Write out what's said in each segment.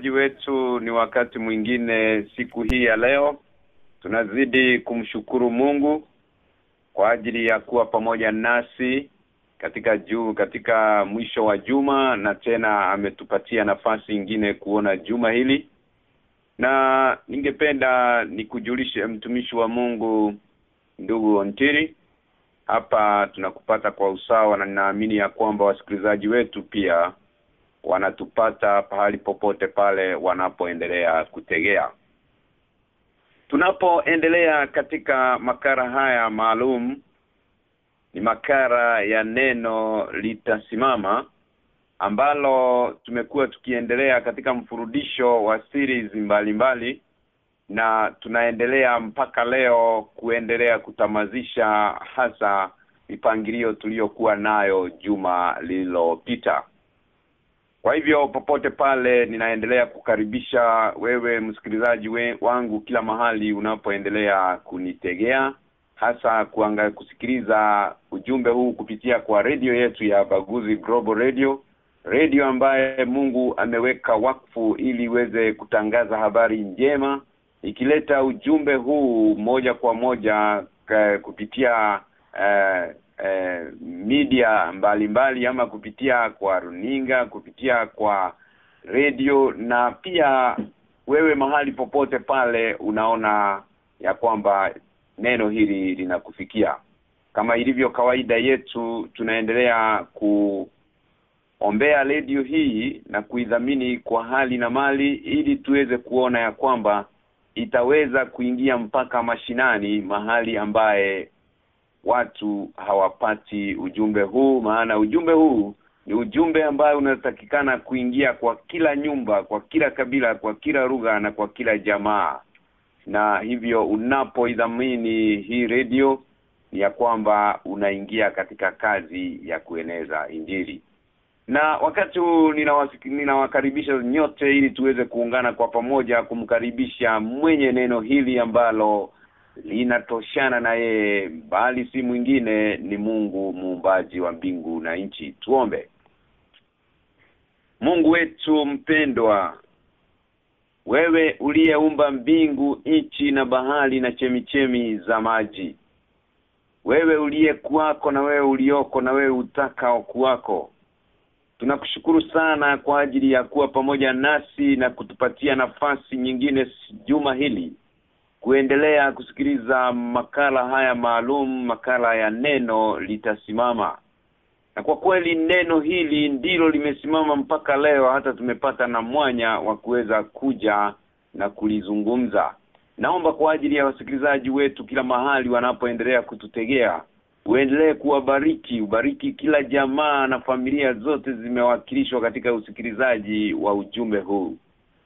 wasikilizaji wetu ni wakati mwingine siku hii ya leo. Tunazidi kumshukuru Mungu kwa ajili ya kuwa pamoja nasi katika juu katika mwisho wa juma na tena ametupatia nafasi nyingine kuona juma hili. Na ningependa nikujulishe mtumishi wa Mungu ndugu Ontiri hapa tunakupata kwa usawa na ninaamini ya kwamba wasikilizaji wetu pia wanatupata pahali popote pale wanapoendelea kutegea. Tunapoendelea katika makara haya maalum ni makara ya neno litasimama ambalo tumekuwa tukiendelea katika mfurudisho wa series mbalimbali mbali, na tunaendelea mpaka leo kuendelea kutamazisha hasa mipangilio tuliyokuwa nayo juma lililopita kwa hivyo popote pale ninaendelea kukaribisha wewe msikilizaji we, wangu kila mahali unapoendelea kunitegea hasa kuanga kusikiliza ujumbe huu kupitia kwa redio yetu ya Baguzi Global Radio redio ambaye Mungu ameweka wakfu ili iweze kutangaza habari njema ikileta ujumbe huu moja kwa moja kupitia uh, eh, media mbalimbali mbali, ama kupitia kwa runinga kupitia kwa radio na pia wewe mahali popote pale unaona ya kwamba neno hili linakufikia. Kama ilivyo kawaida yetu tunaendelea kuombea redio hii na kuidhamini kwa hali na mali ili tuweze kuona ya kwamba itaweza kuingia mpaka mashinani mahali ambaye watu hawapati ujumbe huu maana ujumbe huu ni ujumbe ambayo unatakikana kuingia kwa kila nyumba kwa kila kabila kwa kila lugha na kwa kila jamaa. Na hivyo unapoidhamini hii radio ni ya kwamba unaingia katika kazi ya kueneza injili. Na wakati ninawakaribisha nyote ili tuweze kuungana kwa pamoja kumkaribisha mwenye neno hili ambalo linatoshana na yeye bali si mwingine ni Mungu muumbaji wa mbingu na nchi. Tuombe. Mungu wetu mpendwa wewe uliyeumba mbingu nchi na bahari na chemichemi za maji wewe uliyekuwako na wewe ulioko na wewe utakao kuwako tunakushukuru sana kwa ajili ya kuwa pamoja nasi na kutupatia nafasi nyingine juma hili kuendelea kusikiliza makala haya maalum makala ya neno litasimama. Na kwa kweli neno hili ndilo limesimama mpaka leo hata tumepata na mwanya wa kuweza kuja na kulizungumza. Naomba kwa ajili ya wasikilizaji wetu kila mahali wanapoendelea kututegea uendelee kuwabariki ubariki kila jamaa na familia zote zimewakilishwa katika usikilizaji wa ujumbe huu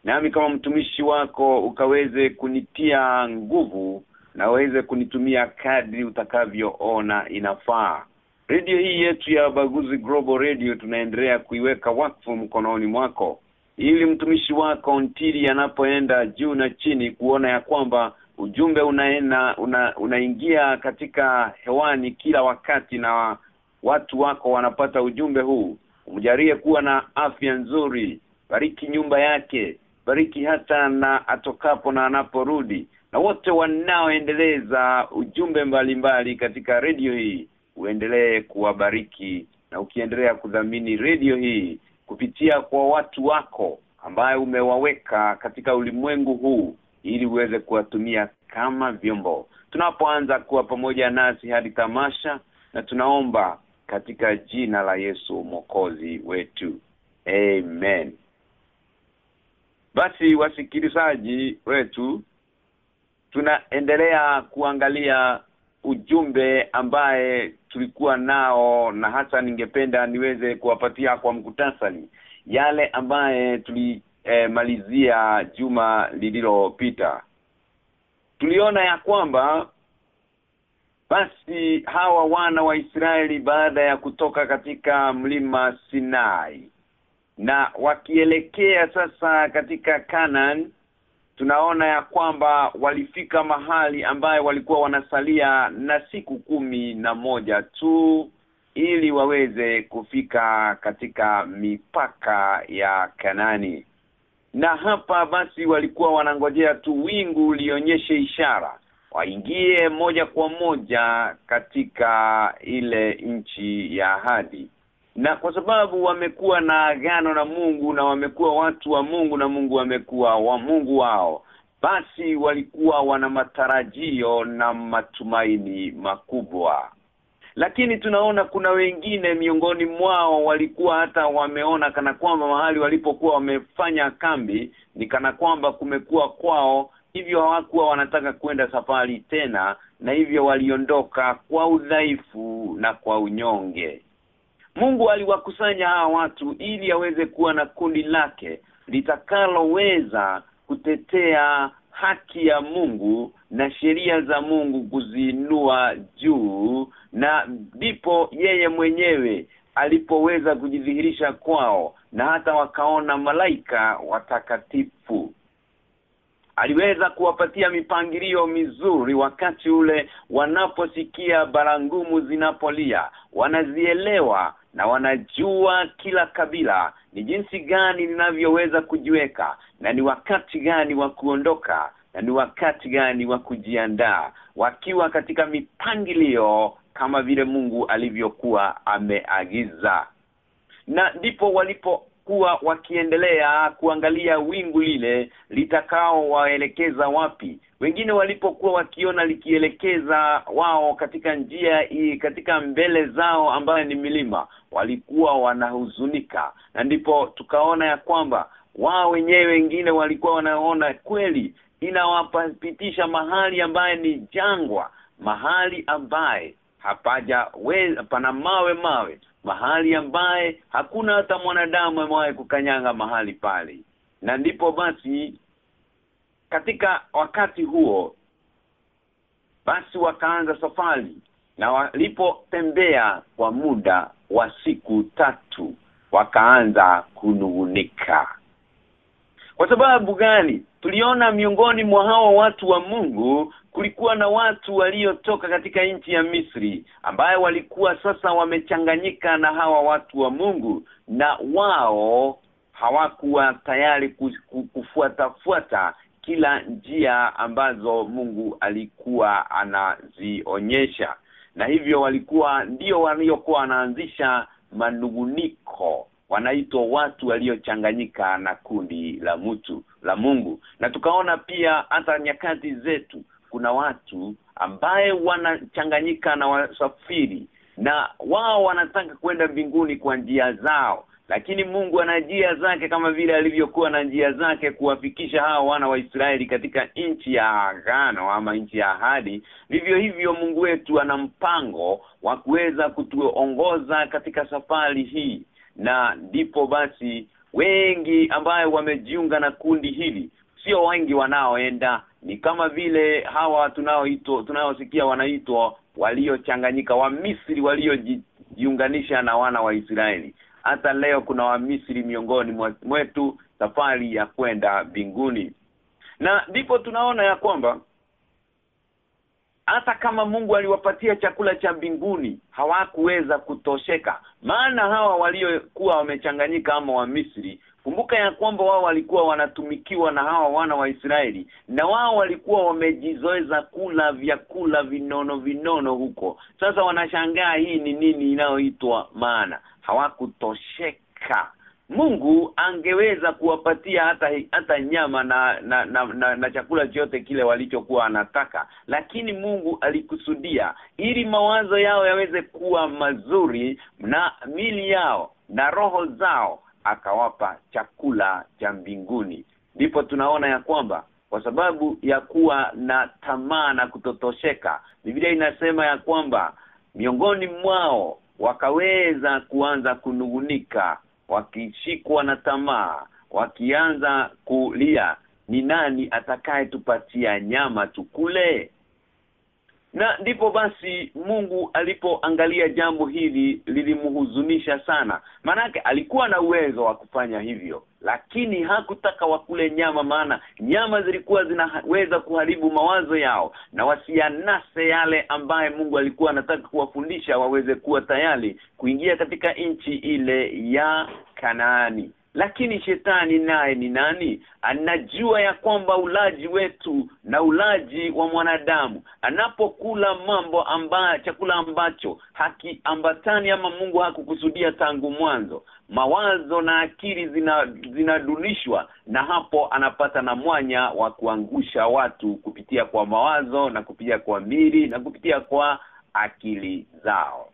nami kama mtumishi wako ukaweze kunitia nguvu na uweze kunitumia kadri utakavyoona inafaa. Redio hii yetu ya Baguzi Global Radio tunaendelea kuiweka wakfu mkononi mwako. Ili mtumishi wako ntili anapoenda juu na chini kuona ya kwamba ujumbe unaena una, unaingia katika hewani kila wakati na watu wako wanapata ujumbe huu. Umjarie kuwa na afya nzuri. Bariki nyumba yake bariki hata na atokapo na anaporudi. Na wote wanaoendeleza ujumbe mbalimbali mbali katika redio hii uendelee kuwabariki. Na ukiendelea kudhamini redio hii kupitia kwa watu wako ambaye umewaweka katika ulimwengu huu ili uweze kuwatumia kama vyombo. Tunapoanza kuwa pamoja nasi hadi tamasha na tunaomba katika jina la Yesu mwokozi wetu. Amen basi wasikilizaji wetu tunaendelea kuangalia ujumbe ambaye tulikuwa nao na hasa ningependa niweze kuwapatia kwa mkutasari yale ambaye tulimalizia e, juma lililopita. Tuliona ya kwamba basi hawa wana wa Israeli baada ya kutoka katika mlima Sinai na wakielekea sasa katika Canaan tunaona ya kwamba walifika mahali ambaye walikuwa wanasalia na siku kumi na moja tu ili waweze kufika katika mipaka ya Kanani na hapa basi walikuwa wanangojea tu wingu lionyeshe ishara waingie moja kwa moja katika ile nchi ya ahadi na kwa sababu wamekuwa na agano na Mungu na wamekuwa watu wa Mungu na Mungu amekuwa wa Mungu wao basi walikuwa wana matarajio na matumaini makubwa. Lakini tunaona kuna wengine miongoni mwao walikuwa hata wameona kana kwamba mahali walipokuwa wamefanya kambi ni kana kwamba kumekuwa kwao hivyo hawakuwa wanataka kwenda safari tena na hivyo waliondoka kwa udhaifu na kwa unyonge Mungu aliwakusanya hawa watu ili aweze kuwa na kundi lake litakaloweza kutetea haki ya Mungu na sheria za Mungu kuziinua juu na ndipo yeye mwenyewe alipoweza kujidhihirisha kwao na hata wakaona malaika watakatifu. Aliweza kuwapatia mipangilio mizuri wakati ule wanaposikia barangumu zinapolia wanazielewa na wanajua kila kabila ni jinsi gani linavyoweza kujiweka na ni wakati gani wa kuondoka na ni wakati gani wa kujiandaa wakiwa katika mipangilio kama vile Mungu alivyokuwa ameagiza. Na ndipo walipokuwa wakiendelea kuangalia wingu lile litakao waelekeza wapi wengine walipokuwa wakiona likielekeza wao katika njia hii katika mbele zao ambayo ni milima walikuwa wanahuzunika. Na ndipo tukaona ya kwamba wao wenyewe wengine walikuwa wanaona kweli inawapitisha mahali ambaye ni jangwa mahali ambaye hapaja we, pana mawe mawe mahali ambaye hakuna hata mwanadamu amewahi kukanyanga mahali pale. Na ndipo basi katika wakati huo basi wakaanza safari na walipotembea kwa muda wa siku tatu wakaanza kunungunika. Kwa sababu gani? Tuliona miongoni mwa hawa watu wa Mungu kulikuwa na watu waliotoka katika nchi ya Misri ambaye walikuwa sasa wamechanganyika na hawa watu wa Mungu na wao hawakuwa tayari kufuata fuata kila njia ambazo Mungu alikuwa anazionyesha. Na hivyo walikuwa ndio waliokuwa wanaanzisha manunguniko wanaitwa watu waliochanganyika na kundi la mtu la Mungu. Na tukaona pia hata nyakati zetu kuna watu ambaye wanachanganyika na wasafiri na wao wanataka kwenda mbinguni kwa njia zao lakini Mungu ana njia zake kama vile alivyokuwa na njia zake kuwafikisha hawa wana wa Israeli katika nchi ya agano ama nchi ya ahadi. Vivyo hivyo Mungu wetu ana mpango wa kuweza kutuongoza katika safari hii. Na ndipo basi wengi ambayo wamejiunga na kundi hili sio wengi wanaoenda ni kama vile hawa tunaoitwa tunaosikia wanaitwa waliochanganyika wa Misri waliojiunganisha na wana wa Israeli hata leo kuna wa Misri miongoni mwetu safari ya kwenda mbinguni. Na ndipo tunaona ya kwamba hata kama Mungu aliwapatia chakula cha mbinguni hawakuweza kutosheka. Maana hawa waliokuwa wamechanganyika ama wa Misri kumbuka ya kwamba wao walikuwa wanatumikiwa na hawa wana wa Israeli na wao walikuwa wamejizoeza kula vyakula vinono vinono huko. Sasa wanashangaa hii ni nini inayoitwa maana hawakutosheka. Mungu angeweza kuwapatia hata hata nyama na na, na, na, na chakula chote kile walichokuwa anataka lakini Mungu alikusudia ili mawazo yao yaweze kuwa mazuri na mili yao na roho zao akawapa chakula cha mbinguni. Ndipo tunaona ya kwamba kwa sababu ya kuwa na tamaa na kutotosheka Biblia inasema ya kwamba miongoni mwao wakaweza kuanza kunugunika wakishikwa na tamaa wakianza kulia ni nani atakayetupatia nyama tukule? Na ndipo basi Mungu alipoangalia jambo hili lilimhuzunisha sana. Manake alikuwa na uwezo wa kufanya hivyo lakini hakutaka wakule nyama maana nyama zilikuwa zinaweza kuharibu mawazo yao. Na wasianase yale ambaye Mungu alikuwa anataka kuwafundisha waweze kuwa tayari kuingia katika nchi ile ya Kanaani lakini shetani naye ni nani? Anajua ya kwamba ulaji wetu na ulaji wa mwanadamu. Anapokula mambo amba chakula ambacho hakiambatani ama Mungu hakukusudia tangu mwanzo. Mawazo na akili zinadunishwa zina na hapo anapata na mwanya wa kuangusha watu kupitia kwa mawazo na kupitia kwa mili na kupitia kwa akili zao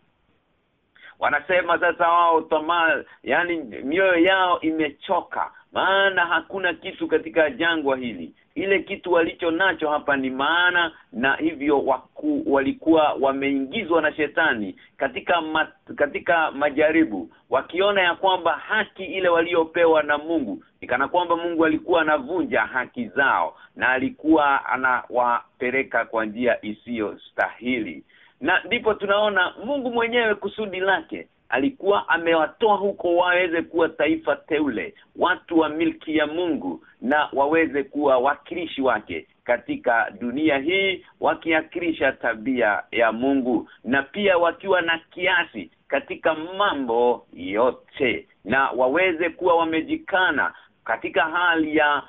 wanasema sasa wao tamaa yani mioyo yao imechoka. Maana hakuna kitu katika jangwa hili. Ile kitu walicho nacho hapa ni maana na hivyo waku, walikuwa wameingizwa na shetani katika mat, katika majaribu. Wakiona ya kwamba haki ile waliopewa na Mungu ikana kwamba Mungu alikuwa anavunja haki zao na alikuwa anawapeleka kwa njia isiyo stahili na ndipo tunaona Mungu mwenyewe kusudi lake alikuwa amewatoa huko waweze kuwa taifa teule watu wa milki ya Mungu na waweze kuwa wakilishi wake katika dunia hii wakiakilisha tabia ya Mungu na pia wakiwa na kiasi katika mambo yote na waweze kuwa wamejikana katika hali ya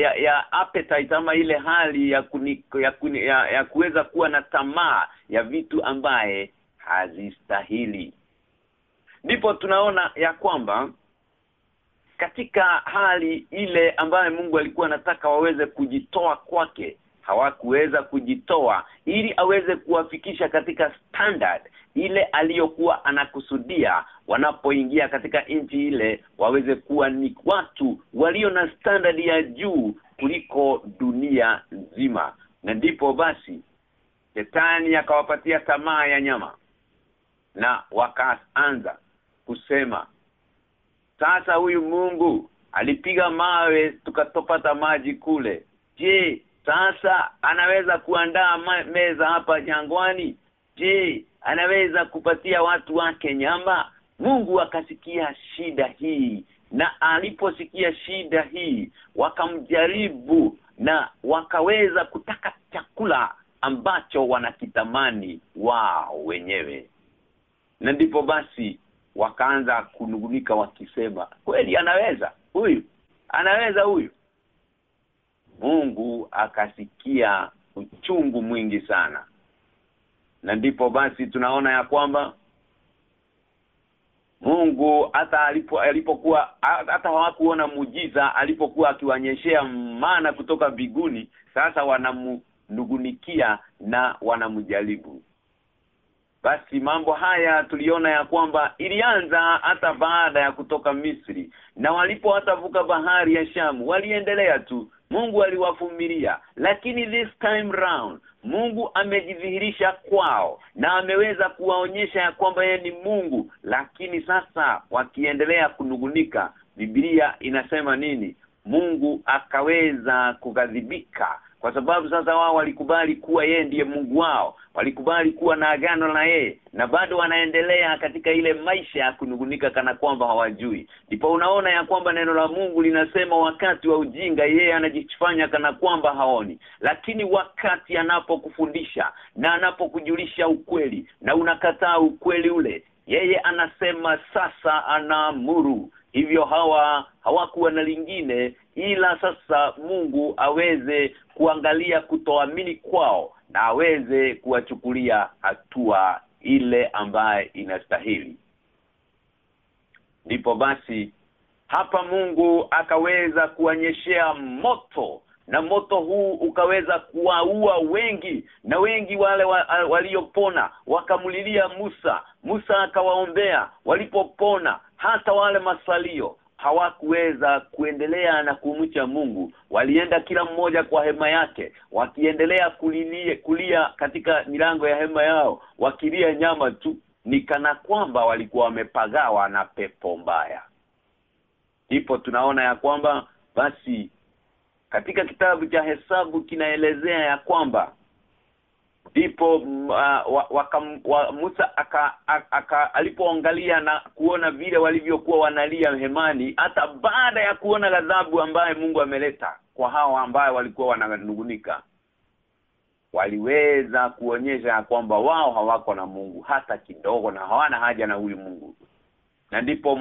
ya, ya appetite ama ile hali ya kuni, ya, kuni, ya, ya kuweza kuwa na tamaa ya vitu ambaye hazistahili. Ndipo tunaona ya kwamba katika hali ile ambaye Mungu alikuwa anataka waweze kujitoa kwake hawakuweza kujitoa ili aweze kuwafikisha katika standard ile aliyokuwa anakusudia wanapoingia katika nchi ile waweze kuwa ni watu walio na standard ya juu kuliko dunia nzima. Na ndipo basi Shetani akawapatia tamaa ya nyama na wakaanza kusema sasa huyu Mungu alipiga mawe tukatopata maji kule. Je sasa anaweza kuandaa meza hapa jangwani? Je anaweza kupatia watu wake nyama Mungu akasikia shida hii. Na aliposikia shida hii wakamjaribu na wakaweza kutaka chakula ambacho wanakitamani wao wenyewe. Na ndipo basi wakaanza kunugunika wakisema kweli anaweza huyu? Anaweza huyu? Mungu akasikia uchungu mwingi sana. Na ndipo basi tunaona ya kwamba Mungu hata alipo alipokuwa hata hawakuona mujiza alipokuwa akiwanyeshea mana kutoka biguni sasa wanamnugunikia na wanamjaribu. Basi mambo haya tuliona ya kwamba ilianza hata baada ya kutoka Misri na walipo hata vuka bahari ya Shamu waliendelea tu. Mungu aliwafumilia lakini this time round Mungu amejidhihirisha kwao na ameweza kuwaonyesha ya kwamba yeye ni Mungu. Lakini sasa wakiendelea kunugunika Biblia inasema nini? Mungu akaweza kugadhibika kwa sababu sasa wao walikubali kuwa yeye ndiye Mungu wao walikubali kuwa na agano na yeye na bado wanaendelea katika ile maisha ya kunugunika kana kwamba hawajui. Ndipo unaona ya kwamba neno la Mungu linasema wakati wa ujinga yeye anajifanya kana kwamba haoni. Lakini wakati anapokufundisha na anapokujulisha ukweli na unakataa ukweli ule yeye anasema sasa anaamuru. Hivyo hawa hawakuwa na lingine ila sasa Mungu aweze kuangalia kutoamini kwao na aweze kuwachukulia hatua ile ambaye inastahili. Ndipo basi hapa Mungu akaweza kuonyeshea moto na moto huu ukaweza kuwaua wengi na wengi wale wa, waliopona wakamlilia Musa. Musa akawaombea walipopona hata wale masalio hawakuweza kuendelea na kumcha Mungu. Walienda kila mmoja kwa hema yake wakiendelea kulilie kulia katika milango ya hema yao wakilia nyama tu ni kana kwamba walikuwa wamepagawa na pepo mbaya. Ipo tunaona ya kwamba basi katika kitabu cha hesabu kinaelezea ya kwamba ndipo uh, wa, Musa aka, aka alipoangalia na kuona vile walivyokuwa wanalia hemani hata baada ya kuona ghadhabu ambaye Mungu ameleta kwa hao ambaye walikuwa wananugunika waliweza kuonyesha kwamba wao hawako na Mungu hata kidogo na hawana haja na huyu Mungu. Na ndipo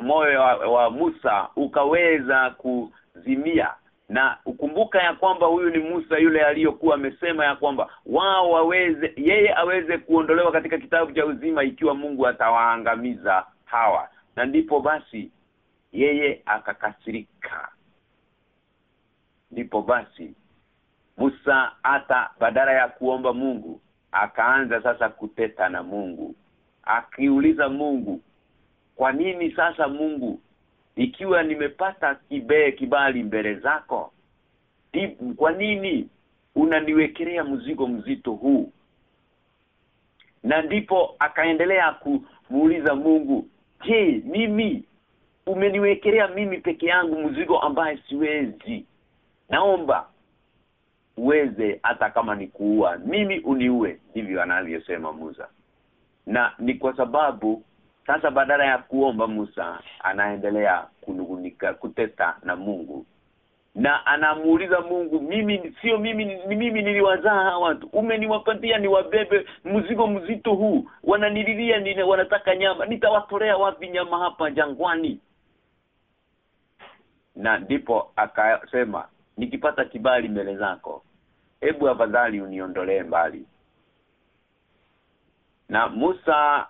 moyo wa, wa Musa ukaweza kuzimia na ukumbuka ya kwamba huyu ni Musa yule aliyokuwa amesema ya kwamba wao waweze yeye aweze kuondolewa katika kitabu cha uzima ikiwa Mungu atawaangamiza hawa. Na ndipo basi yeye akakasirika. Ndipo basi Musa hata badala ya kuomba Mungu akaanza sasa kuteta na Mungu. Akiuliza Mungu kwa nini sasa Mungu ikiwa nimepata kibee kibali mbele zako kwa nini unaniwekelea mzigo mzito huu? Na ndipo akaendelea kumuuliza Mungu je mimi umeniwekelea mimi peke yangu mzigo ambaye siwezi? Naomba uweze hata kama ni kuua. Mimi uniue hivyo anavyosema Musa. Na ni kwa sababu sasa badala ya kuomba Musa anaendelea kunugunika kuteta na Mungu. Na anamuuliza Mungu mimi sio mimi ni mimi niliwazaa hawa watu. Umeniwapatia niwabebe mzigo mzito huu. Wananililia nini? Wanataka nyama. Nitawatolea wapi nyama hapa jangwani? Na ndipo akasema nikipata kibali mbele zako hebu afadhali uniondolee mbali. Na Musa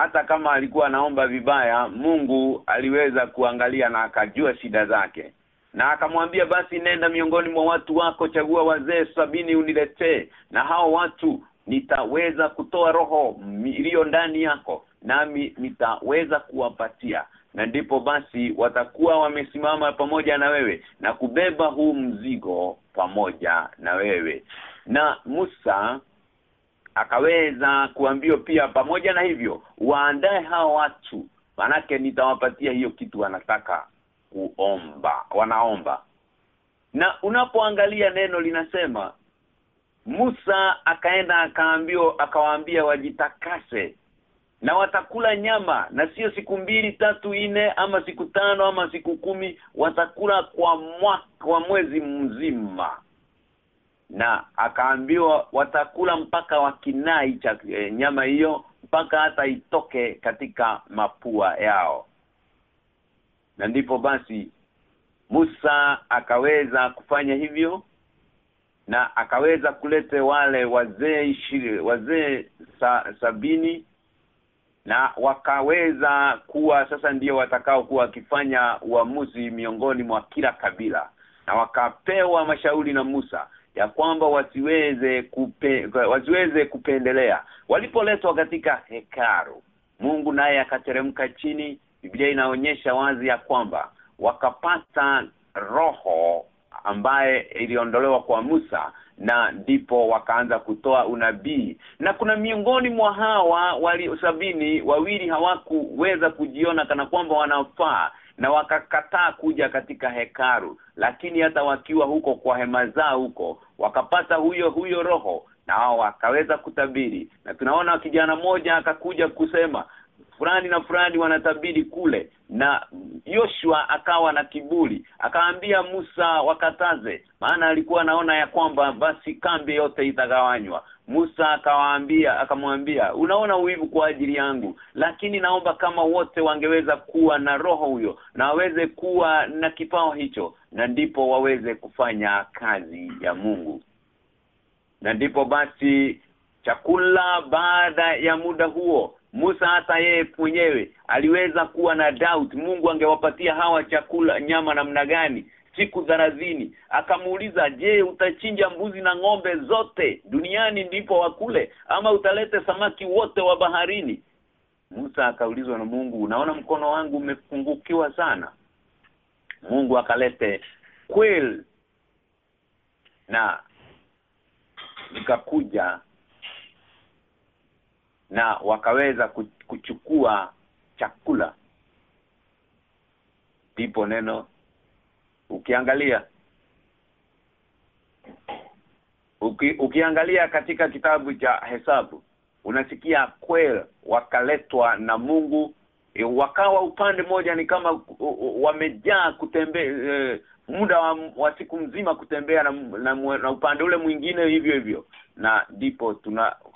hata kama alikuwa anaomba vibaya Mungu aliweza kuangalia na akajua shida zake. Na akamwambia basi nenda miongoni mwa watu wako chagua wazee sabini uniletee na hao watu nitaweza kutoa roho iliyo ndani yako nami nitaweza kuwapatia. Na ndipo basi watakuwa wamesimama pamoja na wewe na kubeba huu mzigo pamoja na wewe. Na Musa akaweza kuambiwa pia pamoja na hivyo waandae hao watu. Manake nitawapatia hiyo kitu wanataka kuomba wanaomba. Na unapoangalia neno linasema Musa akaenda akaambiwa akawaambia wajitakase na watakula nyama na sio siku mbili tatu nne ama siku tano ama siku kumi watakula kwa mwaka kwa mwezi mzima na akaambiwa watakula mpaka wakinai cha e, nyama hiyo mpaka hata itoke katika mapua yao. Na ndipo basi Musa akaweza kufanya hivyo na akaweza kulete wale wazee wazee sa, sabini na wakaweza kuwa sasa ndio watakao kuwa wakifanya uamuzi miongoni mwa kila kabila. Na wakapewa mashauri na Musa ya kwamba wasiweze kupe, wasiweze kupendelea. Walipoletwa katika hekaru Mungu naye akateremka chini Biblia inaonyesha wazi ya kwamba wakapata roho ambaye iliondolewa kwa Musa na ndipo wakaanza kutoa unabii. Na kuna miongoni mwa hawa wali sabini wawili hawakuweza kujiona kana kwamba wanafaa na wakakataa kuja katika hekaru lakini hata wakiwa huko kwa hema zao huko wakapata huyo huyo roho na wao wakaweza kutabiri. Na tunaona kijana mmoja akakuja kusema fulani na fulani wanatabiri kule. Na Yoshua akawa na kiburi akaambia Musa wakataze maana alikuwa anaona ya kwamba basi kambi yote itagawanywa Musa akawaambia akamwambia unaona uivu kwa ajili yangu lakini naomba kama wote wangeweza kuwa na roho huyo na waweze kuwa na kipao hicho na ndipo waweze kufanya kazi ya Mungu. Na ndipo basi chakula baada ya muda huo Musa hata yeye mwenyewe aliweza kuwa na doubt Mungu angewapatia hawa chakula nyama namna gani siku dharazini akamuuliza je utachinja mbuzi na ng'ombe zote? Duniani ndipo wakule? Ama utalete samaki wote wa baharini? Musa akaulizwa na Mungu unaona mkono wangu umefungukiwa sana? Mungu akalete quail na ikakuja na wakaweza kuchukua chakula. Ndipo neno ukiangalia. Uki, ukiangalia katika kitabu cha hesabu unasikia kweli wakaletwa na Mungu e, wakawa upande moja ni kama wamejaa kutembea e, muda wa, wa siku mzima kutembea na, na, na upande ule mwingine hivyo hivyo. Na ndipo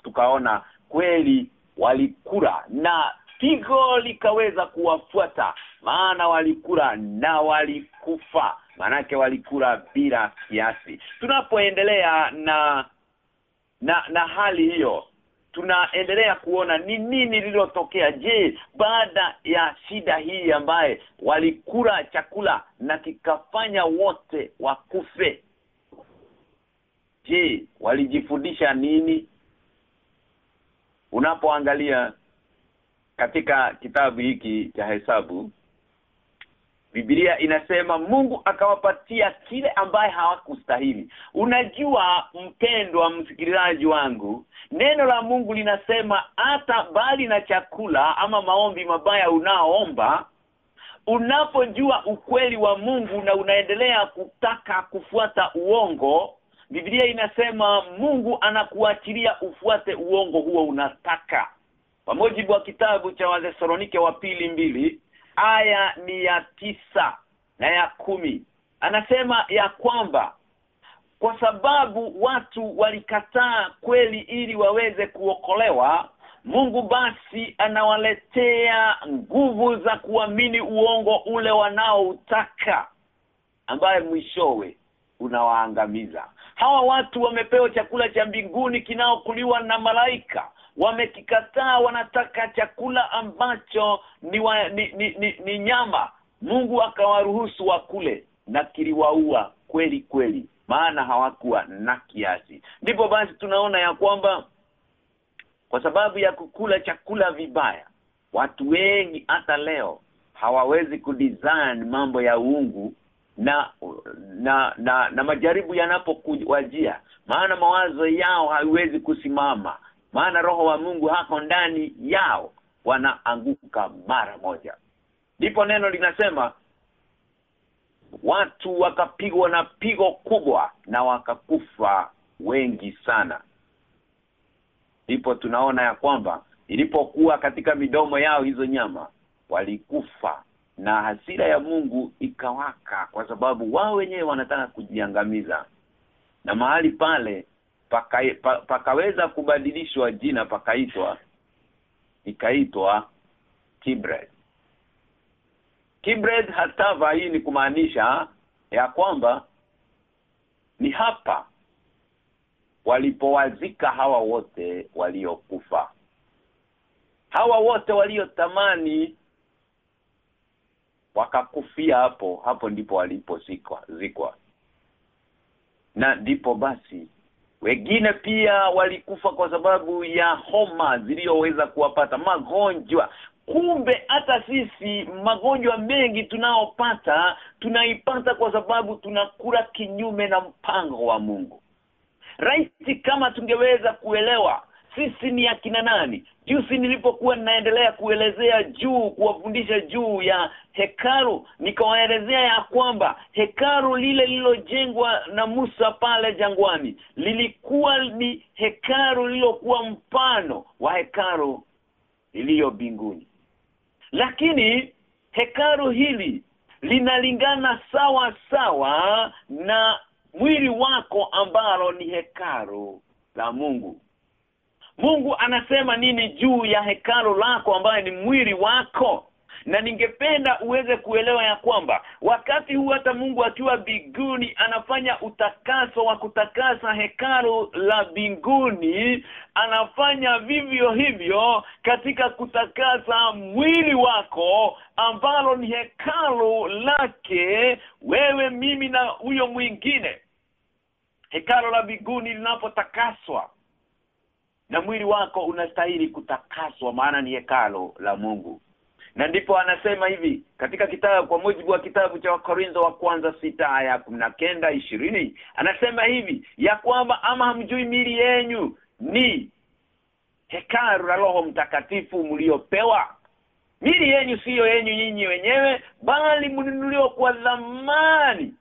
tukaona kweli walikula na pigo likaweza kuwafuata maana walikula na walikufa manake walikula bila kiasi. Tunapoendelea na na na hali hiyo tunaendelea kuona ni nini lililotokea je baada ya shida hii ambaye walikula chakula na kikafanya wote wakufe? Je walijifundisha nini? Unapoangalia katika kitabu hiki cha hesabu Biblia inasema Mungu akawapatia kile ambaye hawakustahili. Unajua mpendwa msikilizaji wangu, neno la Mungu linasema hata bali na chakula ama maombi mabaya unaoomba unapojua ukweli wa Mungu na unaendelea kutaka kufuata uongo Biblia inasema Mungu anakuachilia ufuate uongo huo unataka. Kwa mujibu wa kitabu cha Wathesalonike wa pili mbili aya ni ya tisa na ya kumi. Anasema ya kwamba kwa sababu watu walikataa kweli ili waweze kuokolewa Mungu basi anawaletea nguvu za kuamini uongo ule wanaoutaka ambaye mwishowe unawaangamiza. Hawa watu wamepewa chakula cha mbinguni kinaokuliwa na malaika wamekikataa wanataka chakula ambacho ni, wa, ni, ni, ni, ni nyama. Mungu akawaruhusu wakule na kiliwaua kweli kweli. Maana hawakuwa na kiasi. Ndipo basi tunaona ya kwamba kwa sababu ya kukula chakula vibaya watu wengi hata leo hawawezi kudesign mambo ya uungu na na na, na majaribu yanapowajia maana mawazo yao haiwezi kusimama maana roho wa Mungu hako ndani yao wanaanguka mara moja. Ndipo neno linasema watu wakapigwa na pigo kubwa na wakakufa wengi sana. Ndipo tunaona ya kwamba ilipokuwa katika midomo yao hizo nyama walikufa na hasira ya Mungu ikawaka kwa sababu wao wenyewe wanataka kujiangamiza. Na mahali pale paka, pa, pakaweza kubadilishwa jina pakaitwa ikaitwa Kibred. Kibred hatava hii ni kumaanisha ya kwamba ni hapa walipowazika hawa wote waliokufa. Hawa wote waliotamani wakakufia hapo hapo ndipo walipozikwa zikwa. Na ndipo basi wengine pia walikufa kwa sababu ya homa zilizoweza kuwapata magonjwa. Kumbe hata sisi magonjwa mengi tunaopata tunaipata kwa sababu tunakula kinyume na mpango wa Mungu. Raisi kama tungeweza kuelewa sisi ni akina nani? Juzi nilipokuwa ninaendelea kuelezea juu kuwafundisha juu ya hekaru nikawaelezea ya kwamba hekaru lile lililojengwa na Musa pale jangwani lilikuwa ni hekaru lililokuwa mfano wa hekaru iliyo binguni lakini hekaru hili linalingana sawa sawa na mwili wako ambalo ni hekaru la Mungu Mungu anasema nini juu ya hekalo lako ambaye ni mwili wako? Na ningependa uweze kuelewa ya kwamba wakati huu hata Mungu akiwa biguni anafanya utakaso wa kutakasa hekalo la binguni anafanya vivyo hivyo katika kutakasa mwili wako ambalo ni hekalo lake wewe mimi na huyo mwingine. Hekalo la biguni linapotakaswa na mwili wako unastahili kutakaswa maana ni hekalo la Mungu. Na ndipo anasema hivi katika kitabu kwa mujibu wa kitabu cha Wakorintho wa kwanza sita aya kenda ishirini anasema hivi ya kwamba ama hamjui mili yenyu ni hekalu la Roho Mtakatifu mliopewa. Mili yenyu siyo yenyu nyinyi wenyewe bali mnunuliwa kwa dhamani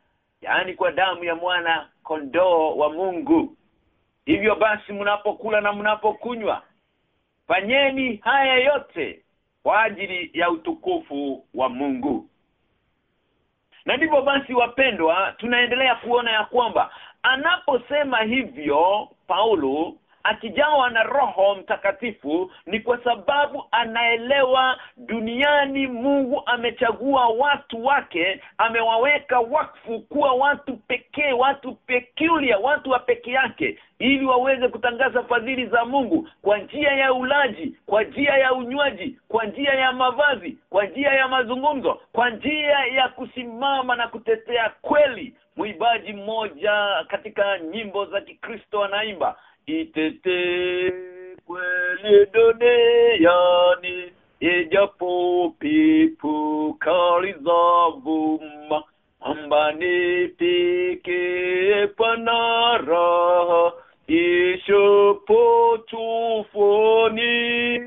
yaani kwa damu ya mwana kondoo wa Mungu hivyo basi mnapokula na mnapokunywa fanyeni haya yote kwa ajili ya utukufu wa Mungu. Na ndivyo basi wapendwa tunaendelea kuona ya kwamba anaposema hivyo Paulo akijawa na roho mtakatifu ni kwa sababu anaelewa duniani Mungu amechagua watu wake amewaweka wakfu kuwa watu pekee watu peculiar watu wa peke yake ili waweze kutangaza fadhili za Mungu kwa njia ya ulaji kwa njia ya unywaji kwa njia ya mavazi kwa njia ya mazungumzo kwa njia ya kusimama na kutetea kweli. Mwimbaji mmoja katika nyimbo za Kikristo anaimba itete kweli duniani ijapo pipu kali za vuma amba nipike panara ishopo tufoni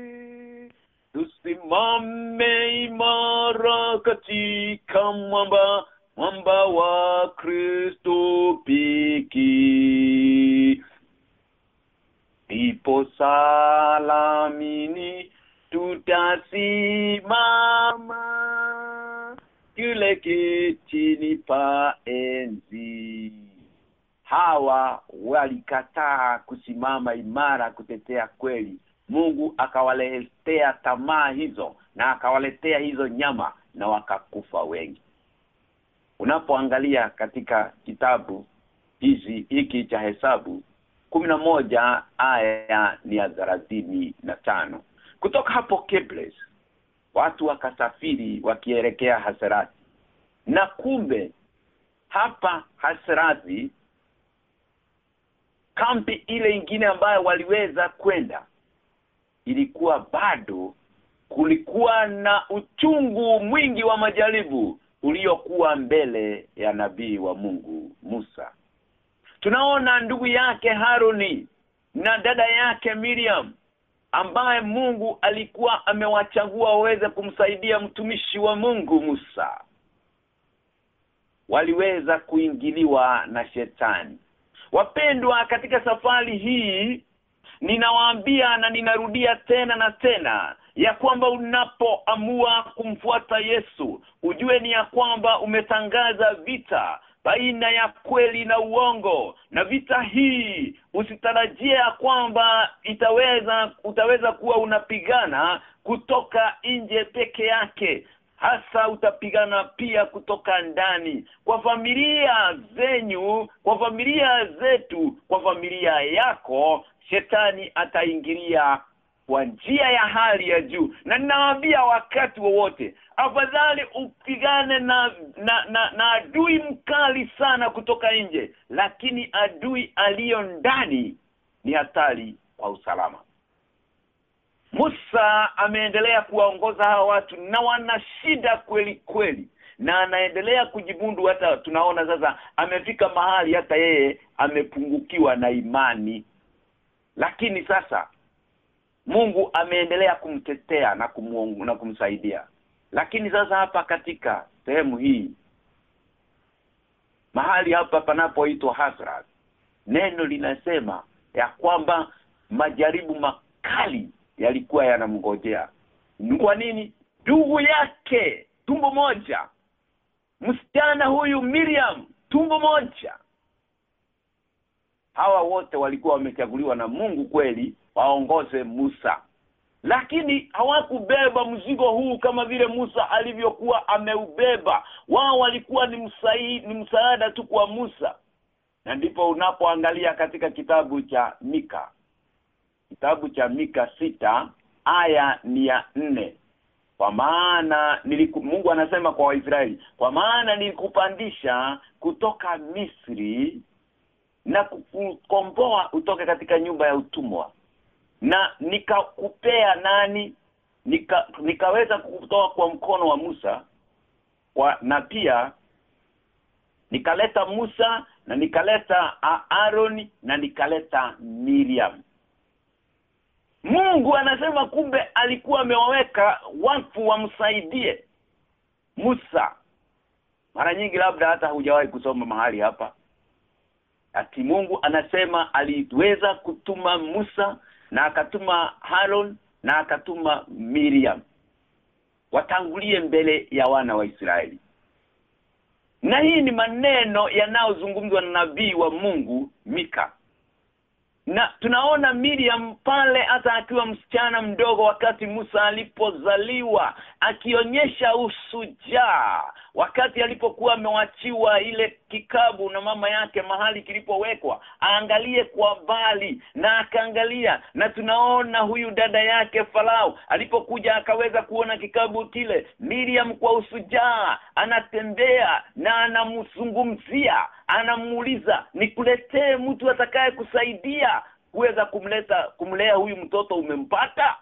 tusimame imara katika mwamba mwamba wa Kristo piki ipo salamini tutasimama. Kile kitini pa enzi. Hawa walikataa kusimama imara kutetea kweli. Mungu akawaletea tamaa hizo na akawaletea hizo nyama na wakakufa wengi. Unapoangalia katika kitabu hizi hiki cha hesabu kumi na moja aya ni ya thelathini na tano. Kutoka hapo Kibles watu wakasafiri wakielekea Haserati na kumbe hapa Haserati kambi ile ingine ambayo waliweza kwenda ilikuwa bado kulikuwa na uchungu mwingi wa majaribu uliokuwa mbele ya nabii wa Mungu Musa tunaona ndugu yake Haruni na dada yake Miriam ambaye Mungu alikuwa amewachagua waweze kumsaidia mtumishi wa Mungu Musa. Waliweza kuingiliwa na shetani. Wapendwa katika safari hii ninawaambia na ninarudia tena na tena ya kwamba unapoamua kumfuata Yesu ujue ni ya kwamba umetangaza vita baina ya kweli na uongo. Na vita hii usitarajie ya kwamba itaweza utaweza kuwa unapigana kutoka nje peke yake. Hasa utapigana pia kutoka ndani. Kwa familia zenyu kwa familia zetu kwa familia yako shetani ataingilia kwa njia ya hali ya juu. Na ninawaambia wakati wowote afadhali upigane na na, na na adui mkali sana kutoka nje lakini adui aliyo ndani ni hatari kwa usalama. Musa ameendelea kuwaongoza hawa watu na wana shida kweli kweli na anaendelea kujibundu hata tunaona sasa amefika mahali hata yeye amepungukiwa na imani. Lakini sasa Mungu ameendelea kumtetea na kumuongu, na kumsaidia lakini sasa hapa katika sehemu hii mahali hapa panapoitwa Hasrat neno linasema ya kwamba majaribu makali yalikuwa yanamngojea. Kwa nini? Ndugu yake tumbo moja. Msichana huyu Miriam tumbo moja. Hawa wote walikuwa wamechaguliwa na Mungu kweli waongoze Musa lakini hawakubeba mzigo huu kama vile Musa alivyokuwa ameubeba. Wao walikuwa ni msai, ni msaada tu kwa Musa. Na ndipo unapoangalia katika kitabu cha Mika. Kitabu cha Mika sita aya ni ya nne. Kwa maana niliku, Mungu anasema kwa Waisraeli kwa maana nilikupandisha kutoka Misri na kukomboa utoke katika nyumba ya utumwa na nikakupea nani? Nika nikaweza kutoa kwa mkono wa Musa kwa na pia nikaleta Musa na nikaleta Aaron na nikaleta Miriam. Mungu anasema kumbe alikuwa amewaweka watu wamsaidie Musa. Mara nyingi labda hata hujawahi kusoma mahali hapa ati Mungu anasema aliweza kutuma Musa na akatuma Haron na akatuma Miriam. Watangulie mbele ya wana wa Israeli. Na hii ni maneno yanayozungumzwa na nabii wa Mungu Mika. Na tunaona Miriam pale hata akiwa msichana mdogo wakati Musa alipozaliwa akionyesha usujaa wakati alipokuwa amewachiwa ile kikabu na mama yake mahali kilipowekwa aangalie kwa mbali na akaangalia na tunaona huyu dada yake Farao alipokuja akaweza kuona kikabu kile Miriam kwa usujaa anatembea na anamzungumzia anamuuliza nikuletee mtu atakaye kusaidia kuweza kumleta kumlea huyu mtoto umempata?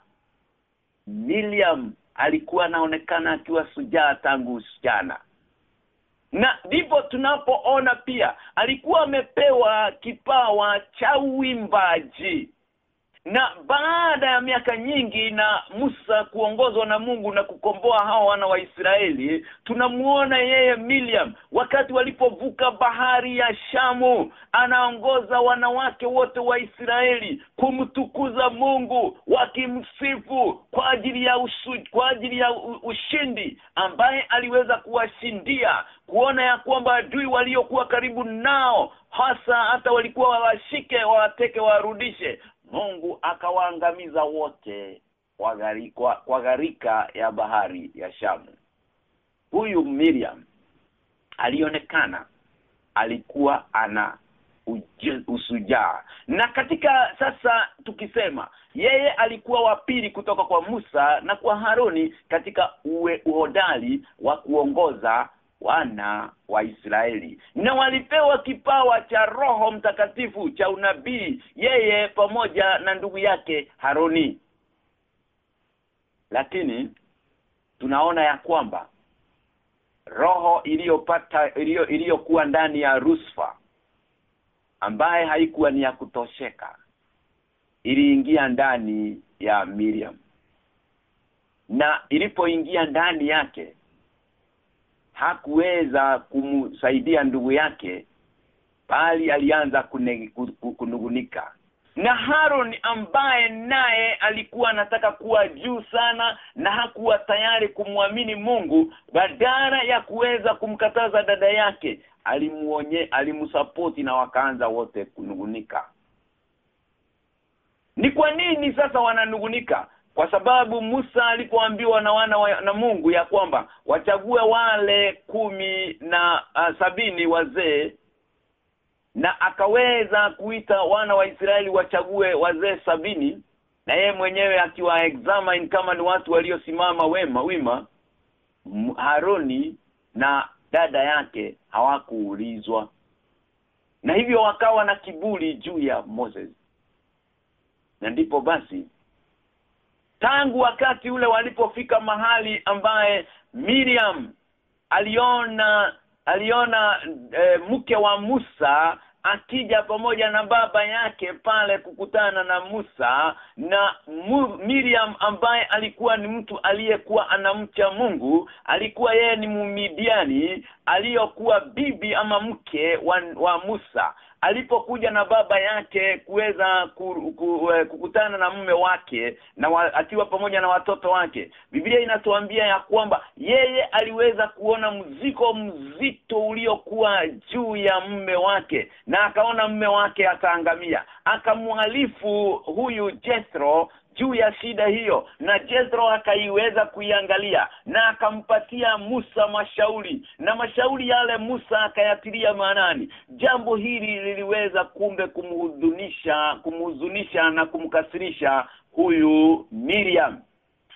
Miriam alikuwa anaonekana akiwa sujaa tangu usichana na ndipo tunapoona pia alikuwa amepewa kipawa cha uimbaji na baada ya miaka nyingi na Musa kuongozwa na Mungu na kukomboa hao wana wa Israeli tunamuona yeye Miriam. Wakati walipovuka bahari ya Shamu anaongoza wanawake wote wa Israeli kumtukuza Mungu wakimsifu kwa ajili ya usu, kwa ajili ya ushindi ambaye aliweza kuwashindia kuona ya kwamba adui waliokuwa karibu nao hasa hata walikuwa wawashike wawateke warudishe Mungu akawaangamiza wote kwa gharika, kwa, gharika ya bahari ya Shamu. Huyu Miriam alionekana alikuwa ana usujaa. Na katika sasa tukisema yeye alikuwa wa pili kutoka kwa Musa na kwa Haroni katika uwe uhodari wa kuongoza wana wa Israeli. Na walipewa kipawa cha roho mtakatifu cha unabii yeye pamoja na ndugu yake Haroni. Lakini tunaona ya kwamba roho iliyopata iliyo iliyokuwa ndani ya Rusfa ambaye haikuwa ni ya kutosheka iliingia ndani ya Miriam. Na ilipoingia ndani yake hakuweza kumsaidia ndugu yake bali alianza kunugunika na Haron ambaye naye alikuwa anataka kuwa juu sana na hakuwa tayari kumwamini Mungu badala ya kuweza kumkataza dada yake alimuonye alimsapoti na wakaanza wote kunugunika ni kwa nini sasa wananugunika kwa sababu Musa alipoambiwa na wana wa, na Mungu ya kwamba wachague wale kumi na uh, sabini wazee na akaweza kuita wana wa Israeli wachague wazee sabini na yeye mwenyewe akiwa examine kama ni watu waliosimama wema wima Haroni na dada yake hawakuulizwa. Na hivyo wakawa na kiburi juu ya Moses. Na ndipo basi tangu wakati ule walipofika mahali ambaye Miriam aliona aliona e, mke wa Musa akija pamoja na baba yake pale kukutana na Musa na mu, Miriam ambaye alikuwa ni mtu aliyekuwa anamcha Mungu alikuwa yeye ni Mumidiani aliyokuwa bibi ama mke wa, wa Musa alipokuja na baba yake kuweza ku, ku, kukutana na mume wake na wa, akiwa pamoja na watoto wake Biblia inatuambia ya kwamba yeye aliweza kuona mziko mzito uliokuwa juu ya mume wake na akaona mume wake ataangamia akamwalifu huyu Jethro juu ya shida hiyo. Na Jethro akaiweza kuiangalia na akampatia Musa mashauri na mashauri yale Musa akayatilia maanani. Jambo hili liliweza kumbe kumhudunisha kumhuzunisha na kumkasirisha huyu Miriam.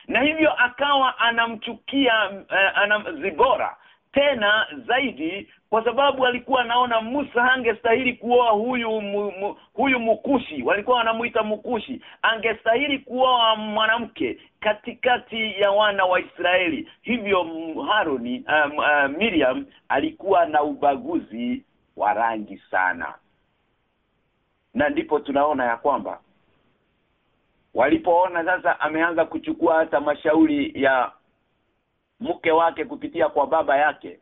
Na hivyo akawa anamchukia eh, anam, Zibora tena zaidi kwa sababu alikuwa anaona Musa angestahili kuoa huyu mu, mu, huyu mukushi. Walikuwa wanamuita mukushi. Angestahili kuoa mwanamke katikati ya wana wa Israeli. Hivyo Haroni um, uh, Miriam alikuwa na ubaguzi wa rangi sana. Na ndipo tunaona ya kwamba walipoona sasa ameanza kuchukua hata mashauri ya mke wake kupitia kwa baba yake.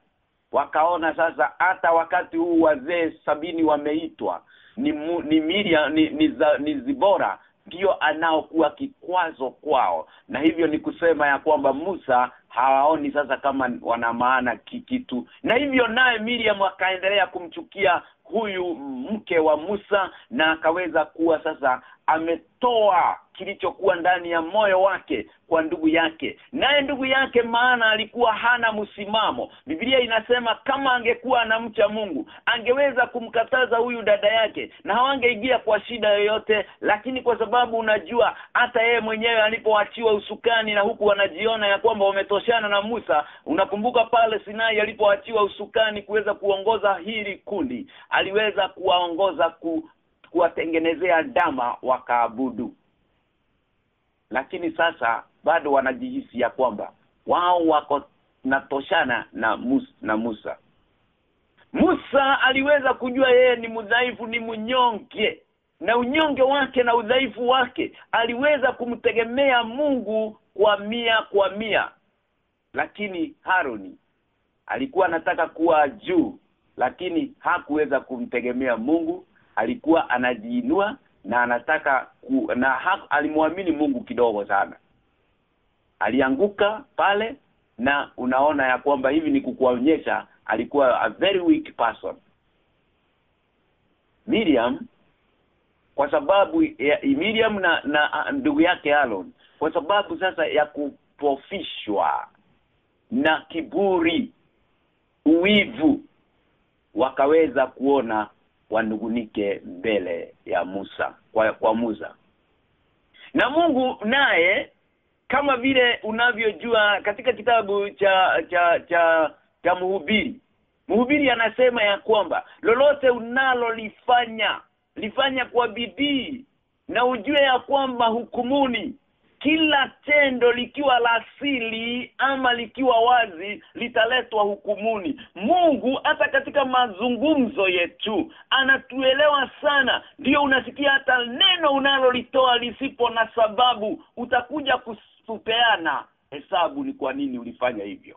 Wakaona sasa hata wakati huu wazee sabini wameitwa ni mu, ni Miriam ni, ni, za, ni Zibora ndio anaokuwa kikwazo kwao. Na hivyo ni kusema ya kwamba Musa hawaoni sasa kama wana maana kikitu na hivyo naye Miriam akaendelea kumchukia huyu mke wa Musa na akaweza kuwa sasa ametoa kilichokuwa ndani ya moyo wake kwa ndugu yake. Naye ndugu yake maana alikuwa hana msimamo. Biblia inasema kama angekuwa anamcha Mungu angeweza kumkataza huyu dada yake na hawangeingia kwa shida yoyote lakini kwa sababu unajua hata yeye mwenyewe alipoachiwa usukani na huku wanajiona ya kwamba wametoshana na Musa unakumbuka pale Sinai alipoachiwa usukani kuweza kuongoza hili kundi aliweza kuwaongoza ku, kuwatengenezea ndama wakaabudu. Lakini sasa bado wanajihisi ya kwamba wao wako natoshana na Musa, na Musa. Musa aliweza kujua yeye ni mdhaifu ni mnyonge na unyonge wake na udhaifu wake aliweza kumtegemea Mungu kwa mia kwa mia. Lakini Haroni alikuwa anataka kuwa juu lakini hakuweza kumtegemea Mungu alikuwa anajiinua na anataka ku, na ha, alimwamini Mungu kidogo sana. Alianguka pale na unaona ya kwamba hivi ni kukuonyesha alikuwa a very weak person. Miriam kwa sababu ya Miriam na, na ndugu yake Aaron kwa sababu sasa ya kupofishwa na kiburi uwivu wakaweza kuona wanugunike mbele ya Musa kwa, kwa Musa. Na Mungu naye kama vile unavyojua katika kitabu cha cha cha cha mhubiri mhubiri anasema ya kwamba lolote unalolifanya lifanya kwa bidii na ujue ya kwamba hukumuni kila tendo likiwa la asili ama likiwa wazi litaletwa hukumuni. Mungu hata katika mazungumzo yetu anatuelewa sana. Ndio unasikia hata neno unalolitoa lisipo na sababu. Utakuja kusupeana hesabu ni kwa nini ulifanya hivyo.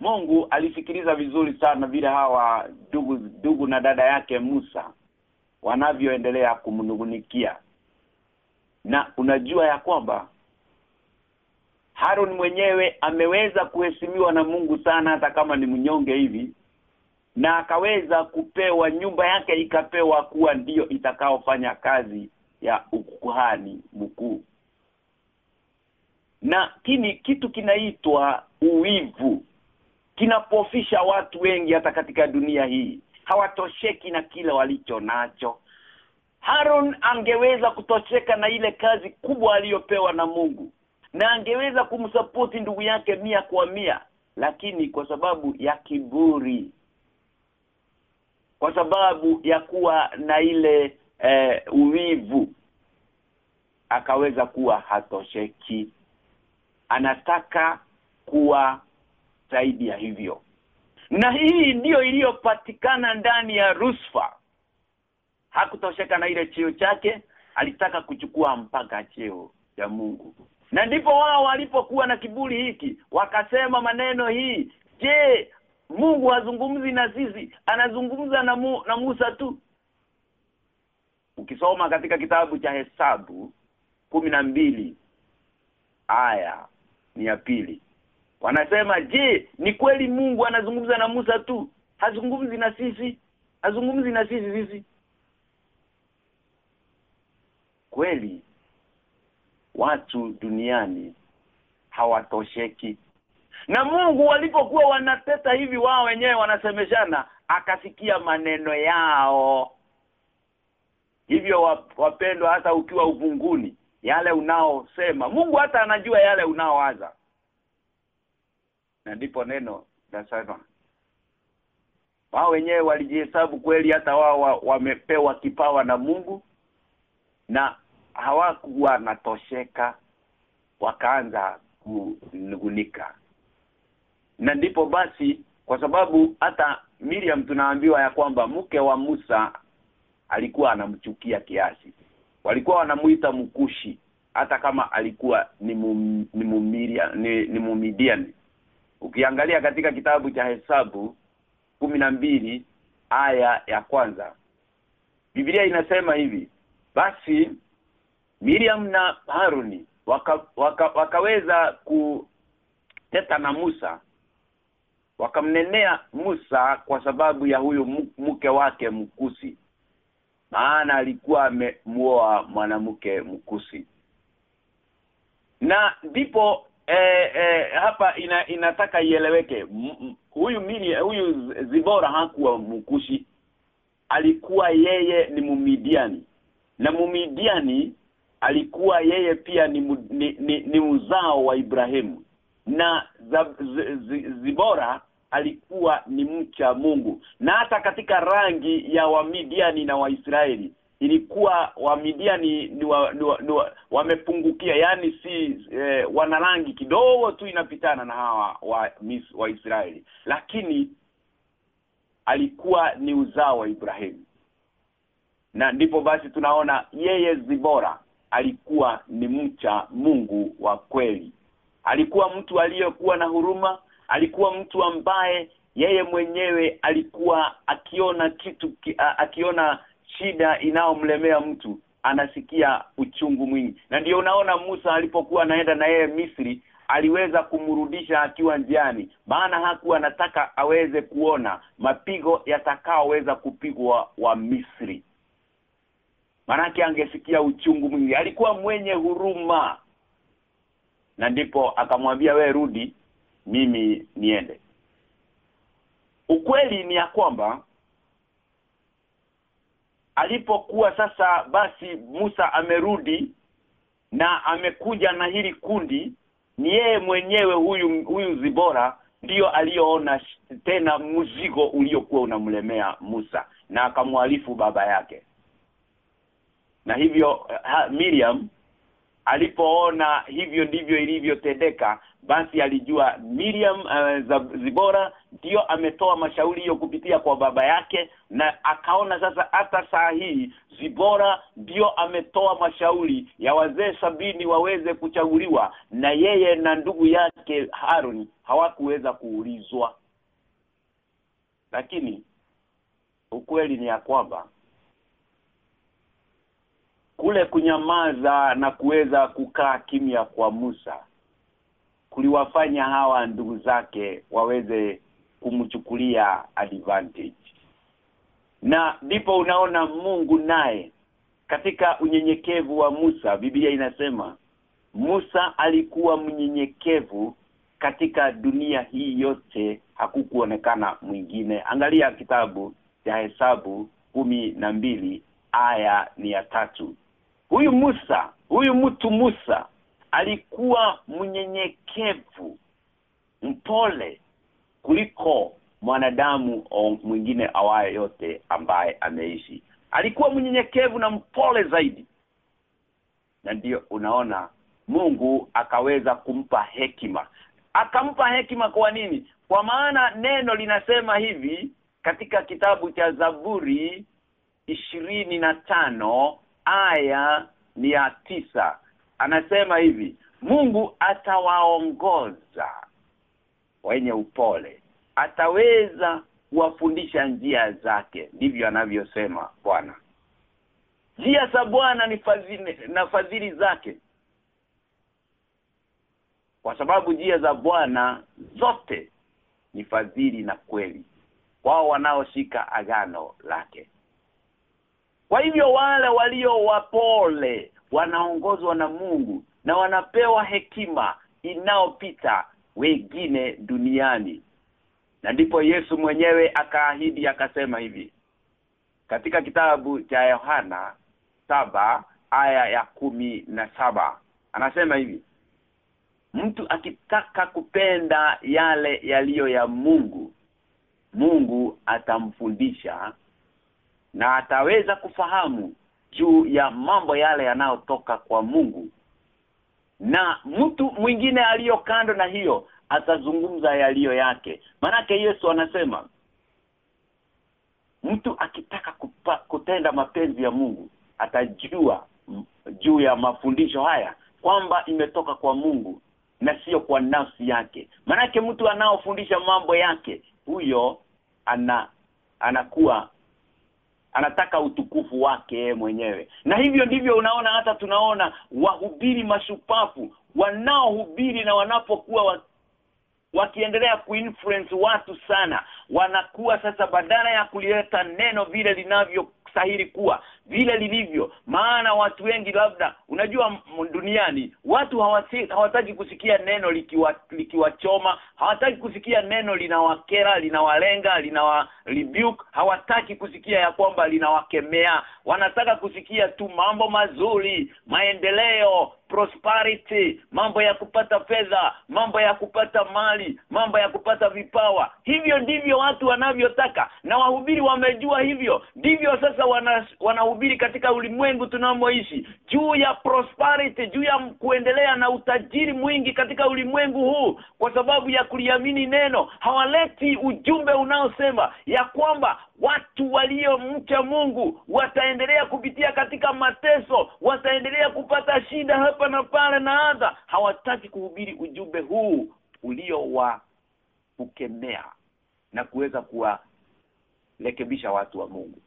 Mungu alisikiliza vizuri sana vile hawa ndugu ndugu na dada yake Musa wanavyoendelea kumnungunikia na unajua ya kwamba Harun mwenyewe ameweza kuheshimiwa na Mungu sana hata kama ni mnyonge hivi na akaweza kupewa nyumba yake ikapewa kuwa ndiyo itakaofanya kazi ya ukuhani mkuu. Na kini kitu kinaitwa uwivu. Kinapofisha watu wengi hata katika dunia hii hawatosheki na kile walicho nacho Haron angeweza kutosheka na ile kazi kubwa aliyopewa na Mungu. Na angeweza kumsapoti ndugu yake mia kwa mia lakini kwa sababu ya kiburi. Kwa sababu ya kuwa na ile eh, uwivu akaweza kuwa hatosheki. Anataka kuwa zaidi ya hivyo. Na hii ndiyo iliyopatikana ndani ya Rusfa hakutosheka na ile cheo chake alitaka kuchukua mpaka cheo cha Mungu. Na ndipo wao walipokuwa na kiburi hiki wakasema maneno hii je Mungu hazungumzi na sisi? Anazungumza na, mu, na Musa tu. Ukisoma katika kitabu cha hesabu mbili aya ni ya pili wanasema je ni kweli Mungu anazungumza na Musa tu? Hazungumzi na sisi? Hazungumzi na sisi sisi kweli watu duniani hawatosheki. Na Mungu walipokuwa wanateta hivi wao wenyewe wanasemeshana akasikia maneno yao. Hivyo wapendwa hata ukiwa uvunguni yale unaosema Mungu hata anajua yale unaowaza. Na ndipo neno nasema wao wenyewe walijihesabu kweli hata wao wamepewa kipawa na Mungu na hawakuwa natosheka wakaanza kunugunika na ndipo basi kwa sababu hata Miriam tunaambiwa ya kwamba mke wa Musa alikuwa anamchukia kiasi. Walikuwa wanamuita mkushi hata kama alikuwa ni mum, ni mumiria ni, ni mumidian. Ukiangalia katika kitabu cha hesabu mbili aya ya kwanza. Biblia inasema hivi basi Miriam na Haruni waka, waka, wakaweza kuteta na Musa. Wakamnenea Musa kwa sababu ya huyo mke wake mkusi. Maana alikuwa amemuoa mwanamke mkusi. Na ndipo eh, eh, hapa ina, inataka ieleweke. Huyu mili huyu Zibora hakuwa mkushi alikuwa yeye ni mumidiani. Na mumidiani alikuwa yeye pia ni, ni, ni, ni uzao wa Ibrahimu. Na Zibora alikuwa ni mcha Mungu. Na hata katika rangi ya Wamidiani na Waisraeli ilikuwa Wamidiani ni, wa, ni, wa, ni wa, wamepungukia. Yani si eh, wana rangi kidogo tu inapitana na hawa wa Waisraeli lakini alikuwa ni uzao wa Ibrahimu. Na ndipo basi tunaona yeye Zibora alikuwa ni mcha Mungu wa kweli. Alikuwa mtu aliyekuwa na huruma alikuwa mtu ambaye yeye mwenyewe alikuwa akiona kitu akiona shida inayomlemea mtu anasikia uchungu mwingi. Na ndiyo unaona Musa alipokuwa anaenda na yeye Misri aliweza kumrudisha akiwa njiani. Maana hakuwa anataka aweze kuona mapigo yatakaoweza kupigwa wa Misri manake angesikia uchungu mwingi. Alikuwa mwenye huruma. Na ndipo akamwambia we rudi mimi niende. Ukweli ni ya kwamba alipokuwa sasa basi Musa amerudi na amekuja na hili kundi ni yeye mwenyewe huyu huyu Zibora ndiyo aliyoona tena mzigo uliokuwa unamlemea Musa na akamwalifu baba yake na hivyo ha, Miriam alipoona hivyo ndivyo ilivyotendeka basi alijua Miriam uh, Zibora ndio ametoa mashauri hiyo kupitia kwa baba yake na akaona sasa hata saa hii Zibora ndio ametoa mashauri ya wazee sabini waweze kuchaguliwa na yeye na ndugu yake Harun hawakuweza kuulizwa. Lakini ukweli ni ya kwamba kule kunyamaza na kuweza kukaa kimya kwa Musa kuliwafanya hawa ndugu zake waweze kumchukulia advantage. Na ndipo unaona Mungu naye katika unyenyekevu wa Musa Biblia inasema Musa alikuwa mnyenyekevu katika dunia hii yote hakukuonekana mwingine. Angalia kitabu cha hesabu kumi na mbili aya ni ya tatu huyu Musa huyu mtu Musa alikuwa mnyenyekevu mpole kuliko mwanadamu mwingine awaye yote ambaye ameishi. Alikuwa mnyenyekevu na mpole zaidi. Na ndiyo unaona Mungu akaweza kumpa hekima. Akampa hekima kwa nini? Kwa maana neno linasema hivi katika kitabu cha Zaburi ishirini na tano aya ni ya tisa. Anasema hivi Mungu atawaongoza wenye upole. Ataweza kuwafundisha njia zake ndivyo anavyosema Bwana. Njia za Bwana ni fadhili na fadhili zake. Kwa sababu njia za Bwana zote ni fadhili na kweli. Wao wanaoshika agano lake kwa hivyo wale walio wapole wanaongozwa na Mungu na wanapewa hekima inaopita wengine duniani. Na ndipo Yesu mwenyewe akaahidi akasema hivi katika kitabu cha Yohana saba aya ya kumi na saba. Anasema hivi mtu akitaka kupenda yale yaliyo ya Mungu Mungu atamfundisha na ataweza kufahamu juu ya mambo yale yanayotoka kwa Mungu. Na mtu mwingine aliyo kando na hiyo atazungumza yaliyo yake. Manake Yesu anasema mtu akitaka kupa, kutenda mapenzi ya Mungu atajua juu ya mafundisho haya kwamba imetoka kwa Mungu na sio kwa nafsi yake. Manake mtu anaofundisha mambo yake huyo ana anakuwa anataka utukufu wake mwenyewe. Na hivyo ndivyo unaona hata tunaona wahubiri mashupafu wanaohubiri na wanapokuwa wa, wakiendelea kuinfluence watu sana wanakuwa sasa badala ya kulileta neno vile linavyo stahili kuwa vile lilivyo maana watu wengi labda unajua duniani watu hawataki kusikia neno likiwa likiwachoma hawataki kusikia neno linawakera linawalenga linawa rebuke hawataki kusikia ya kwamba linawakemea. Wanataka kusikia tu mambo mazuri maendeleo prosperity mambo ya kupata fedha mambo ya kupata mali mambo ya kupata vipawa. Hivyo ndivyo watu wanavyotaka. Na wahubiri wamejua hivyo. Ndivyo sasa wana, wana, wanahubiri katika ulimwengu tunamoishi juu ya prosperity juu ya kuendelea na utajiri mwingi katika ulimwengu huu kwa sababu ya kuliamini neno hawaleti ujumbe unaosema ya kwamba watu waliomcha Mungu wataendelea kupitia katika mateso wataendelea kupata shida hapa na pale na adha hawataki kuhubiri ujumbe huu ulio wa kukemea na kuweza kuwarekebisha watu wa Mungu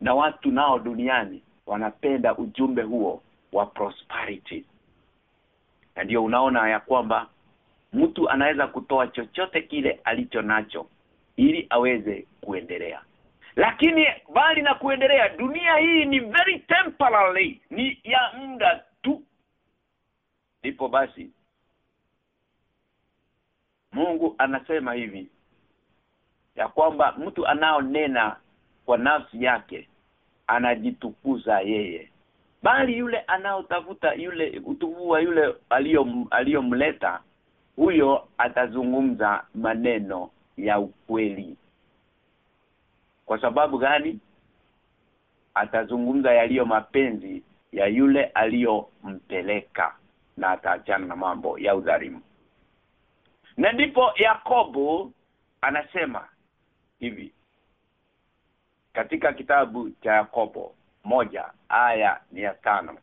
na watu nao duniani wanapenda ujumbe huo wa prosperity. Na ndio unaona ya kwamba mtu anaweza kutoa chochote kile alicho nacho ili aweze kuendelea. Lakini bali na kuendelea dunia hii ni very temporary ni ya muda tu. Ndipo basi Mungu anasema hivi ya kwamba mtu anaonena kwa nafsi yake anajitukuza yeye. Bali yule anaotafuta yule utuvua yule aliyomleta huyo atazungumza maneno ya ukweli. Kwa sababu gani? Atazungumza yaliyo mapenzi ya yule aliyompeleka na ataachana na mambo ya udhalimu. Na ndipo Yakobo anasema hivi katika kitabu cha Yakobo moja aya ya tano.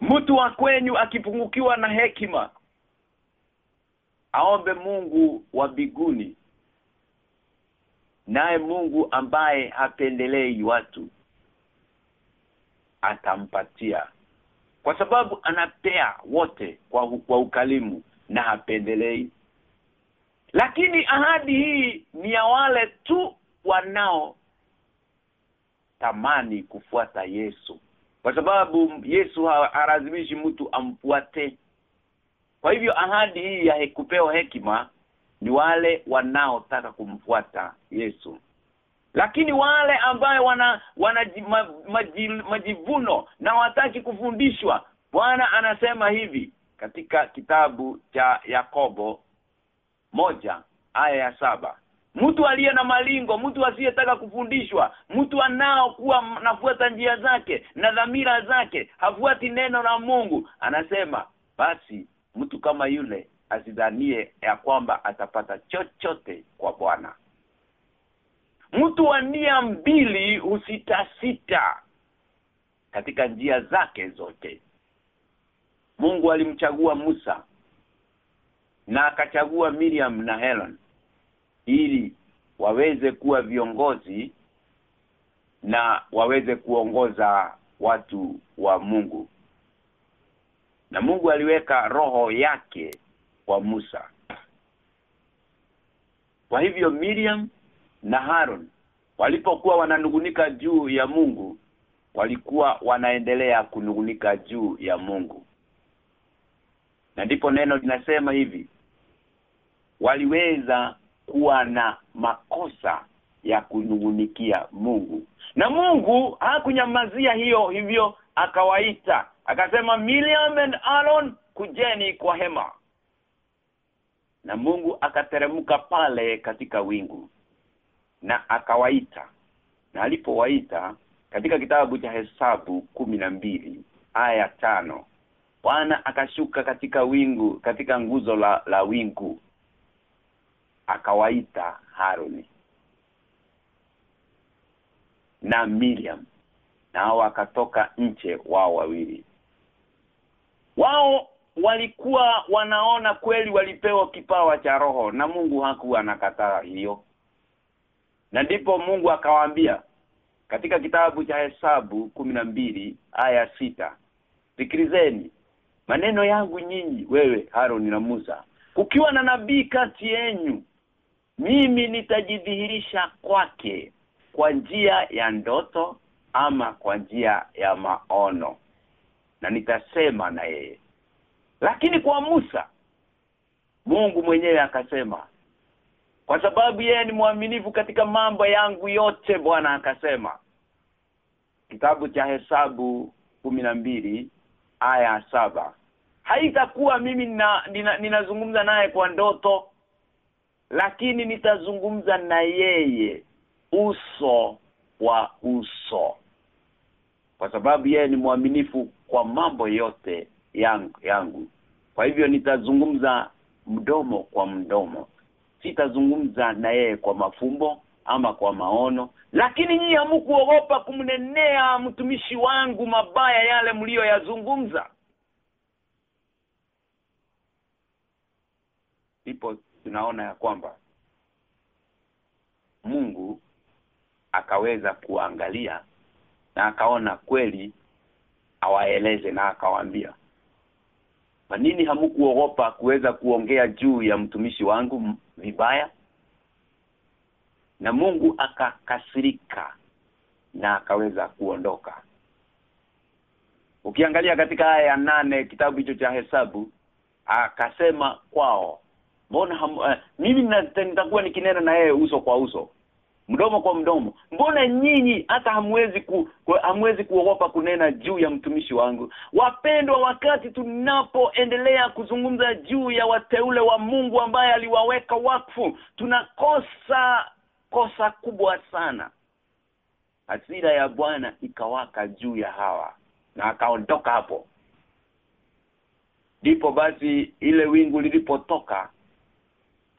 Mtu wa kwenyu akipungukiwa na hekima aombe Mungu wa biguni naye Mungu ambaye hapendelei watu atampatia. Kwa sababu anapea wote kwa kwa ukalimu na hapendelei. Lakini ahadi hii ni ya wale tu wanao tamani kufuata Yesu. Kwa sababu Yesu harazimishi mtu amfuate. Kwa hivyo ahadi hii ya kupewa hekima ni wale wanaotaka kumfuata Yesu. Lakini wale ambaye wana wana ma, maji, majivuno na wataki kufundishwa Bwana anasema hivi katika kitabu cha Yakobo moja aya ya saba mtu aliye na malingo mtu asiyetaka kufundishwa mtu anao kuwa nafuata njia zake na dhamira zake hafuati neno la Mungu. Anasema basi mtu kama yule asidhanie ya kwamba atapata chochote kwa Bwana. Mtu wa nia mbili usitasita katika njia zake zote. Mungu alimchagua Musa na akachagua Miriam na Helen ili waweze kuwa viongozi na waweze kuongoza watu wa Mungu. Na Mungu aliweka roho yake kwa Musa. Kwa hivyo Miriam na Harun walipokuwa wananungunika juu ya Mungu walikuwa wanaendelea kunungunika juu ya Mungu. Na ndipo neno linasema hivi waliweza kuwa na makosa ya kunungunikia Mungu. Na Mungu hakunyamazia hiyo hivyo akawaita. Akasema Miriam and Aaron kujeni kwa hema. Na Mungu akateremka pale katika wingu na akawaita. Na alipowaita katika kitabu cha hesabu mbili aya tano Bwana akashuka katika wingu katika nguzo la, la wingu akawaita Haruni na Miriam nao wakatoka nje wao wawili. Wao walikuwa wanaona kweli walipewa kipawa cha roho na Mungu hakuwa anakataa hiyo. Na ndipo Mungu akawaambia katika kitabu cha hesabu mbili aya sita Fikirizeni maneno yangu nyinyi wewe Haroni na Musa kukiwa na nabii kati yenyu mimi nitajidhihirisha kwake kwa njia ya ndoto ama kwa njia ya maono. Na nitasema na yeye. Lakini kwa Musa Mungu mwenyewe akasema kwa sababu yeye ni mwaminifu katika mambo yangu yote Bwana akasema. Kitabu cha hesabu mbili aya saba. Haitakuwa mimi nina, nina, ninazungumza naye kwa ndoto lakini nitazungumza na yeye uso kwa uso. Kwa sababu yeye ni mwaminifu kwa mambo yote yangu, yangu. kwa hivyo nitazungumza mdomo kwa mdomo. Sitazungumza na yeye kwa mafumbo ama kwa maono. Lakini nyinyi hamkuogopa kumnenea mtumishi wangu mabaya yale mlioyazungumza ndipo tunaona ya kwamba Mungu akaweza kuangalia na akaona kweli awaeleze na akawaambia. Kwa nini hamkuogopa kuweza kuongea juu ya mtumishi wangu vibaya? Na Mungu akakasirika na akaweza kuondoka. Ukiangalia katika aya ya nane kitabu hicho cha hesabu akasema kwao mbona ham, uh, mimi nitakuwa nikinena na yeye uso kwa uso. Mdomo kwa mdomo. Mbona nyinyi hata hamwezi ku, ku, hamwezi kuogopa kunena juu ya mtumishi wangu? Wapendwa wakati tunapoendelea kuzungumza juu ya wateule wa Mungu ambaye aliwaweka wakfu tunakosa kosa kubwa sana. Hasira ya Bwana ikawaka juu ya hawa na akaondoka hapo. Ndipo basi ile wingu lilipotoka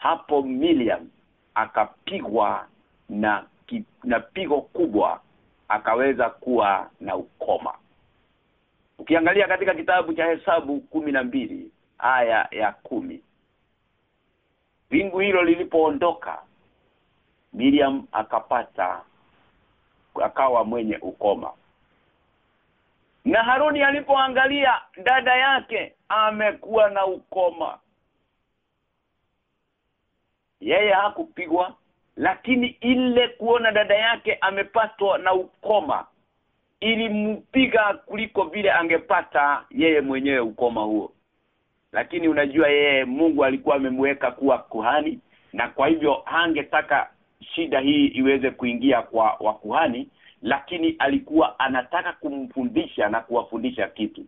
hapo Miriam akapigwa na ki, na pigo kubwa akaweza kuwa na ukoma. Ukiangalia katika kitabu cha hesabu kumi na mbili aya ya kumi wingu hilo lilipoondoka Miriam akapata akawa mwenye ukoma. Na Haruni alipoangalia dada yake amekuwa na ukoma yeye hakupigwa lakini ile kuona dada yake amepatwa na ukoma ilimpiga kuliko vile angepata yeye mwenyewe ukoma huo. Lakini unajua yeye Mungu alikuwa amemweka kuwa kuhani na kwa hivyo hangetaka shida hii iweze kuingia kwa wakuhani lakini alikuwa anataka kumfundisha na kuwafundisha kitu.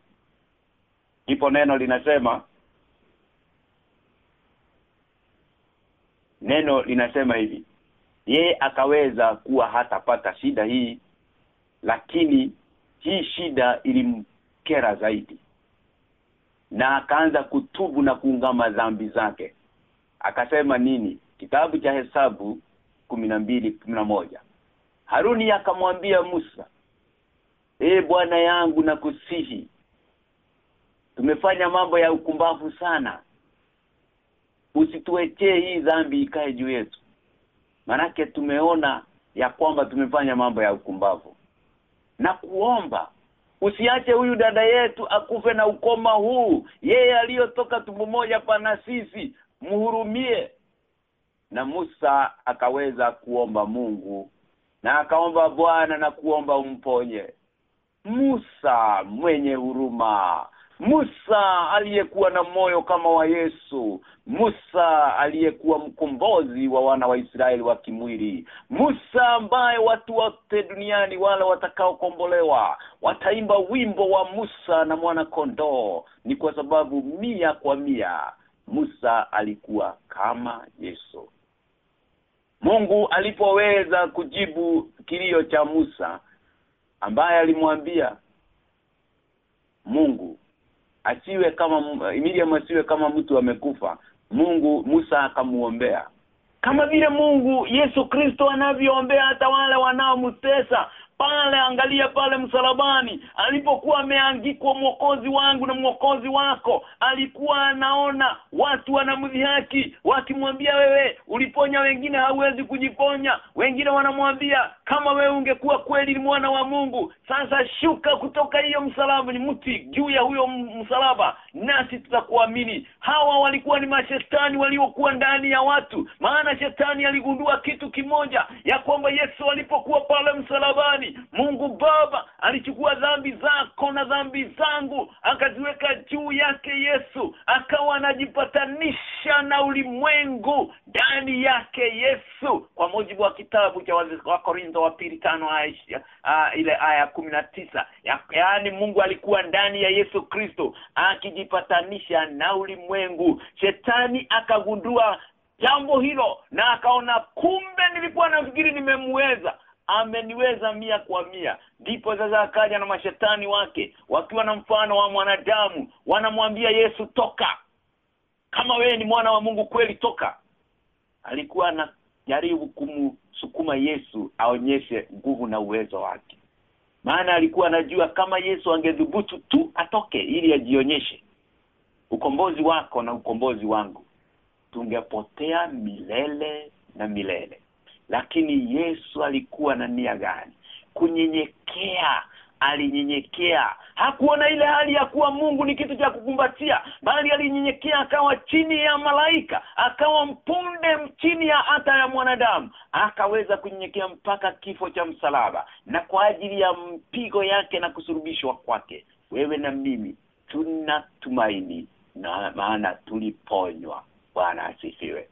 Ipo neno linasema neno linasema hivi yeye akaweza kuwa hatapata shida hii lakini hii shida ilimkera zaidi. Na akaanza kutubu na kuungama dhambi zake. Akasema nini? Kitabu cha hesabu mbili kumi na moja. Haruni akamwambia Musa e bwana yangu na kusihi tumefanya mambo ya ukumbavu sana usituwekee hii dhambi ikae juu yetu. Manake tumeona ya kwamba tumefanya mambo ya ukumbavu na kuomba usiache huyu dada yetu akufe na ukoma huu. Yeye aliyotoka tumbo moja pana sisi mhurumie na Musa akaweza kuomba Mungu na akaomba Bwana na kuomba umponye. Musa mwenye huruma Musa aliyekuwa na moyo kama wa Yesu. Musa aliyekuwa mkombozi wa wana wa Israeli wa kimwili. Musa ambaye watu wote duniani wale watakaokombolewa wataimba wimbo wa Musa na mwana kondoo ni kwa sababu mia kwa mia Musa alikuwa kama Yesu. Mungu alipoweza kujibu kilio cha Musa ambaye alimwambia Mungu asiwe kama Miriam asiwe kama mtu amekufa. Mungu Musa akamuombea. Kama vile Mungu Yesu Kristo anavyoombea hata wale wanaomtesa pale angalia pale msalabani. Alipokuwa ameangikwa mwokozi wangu na mwokozi wako alikuwa anaona watu wanamdhihaki wakimwambia wewe uliponya wengine hauwezi kujiponya. Wengine wanamwambia kama wewe ungekuwa kweli ni mwana wa Mungu sasa shuka kutoka hiyo msalaba ni mti juu ya huyo msalaba nasi tutakuamini. Hawa walikuwa ni mashetani waliokuwa ndani ya watu maana shetani aligundua kitu kimoja ya kwamba Yesu alipokuwa pale msalabani Mungu Baba alichukua dhambi zako na dhambi zangu akaziweka juu yake Yesu akawa anajipatanisha na ulimwengu ndani yake Yesu kwa mujibu wa kitabu cha Wakorintho wa pili tano uh, ile aya tisa. Ya, yaani Mungu alikuwa ndani ya Yesu Kristo akijipatanisha na ulimwengu. Shetani akagundua jambo hilo na akaona kumbe nilikuwa nafikiri nimemweza ameniweza mia kwa mia. Ndipo sasa akaja na mashetani wake wakiwa na mfano wa mwanadamu wanamwambia Yesu toka. Kama wewe ni mwana wa Mungu kweli toka. Alikuwa anajaribu kumsukuma Yesu aonyeshe nguvu na uwezo wake. Maana alikuwa anajua kama Yesu angedhubutu tu atoke ili ajionyeshe ukombozi wako na ukombozi wangu. Tungepotea milele na milele lakini Yesu alikuwa na nia gani? Kunyenyekea alinyenyekea. Hakuona ile hali ya kuwa Mungu ni kitu cha kukumbatia bali alinyenyekea akawa chini ya malaika akawa mpunde chini ya hata ya mwanadamu. Akaweza kunyenyekea mpaka kifo cha msalaba na kwa ajili ya mpigo yake na kusurubishwa kwake. Wewe na mimi tuna tumaini na maana tuliponywa. Bwana asifiwe.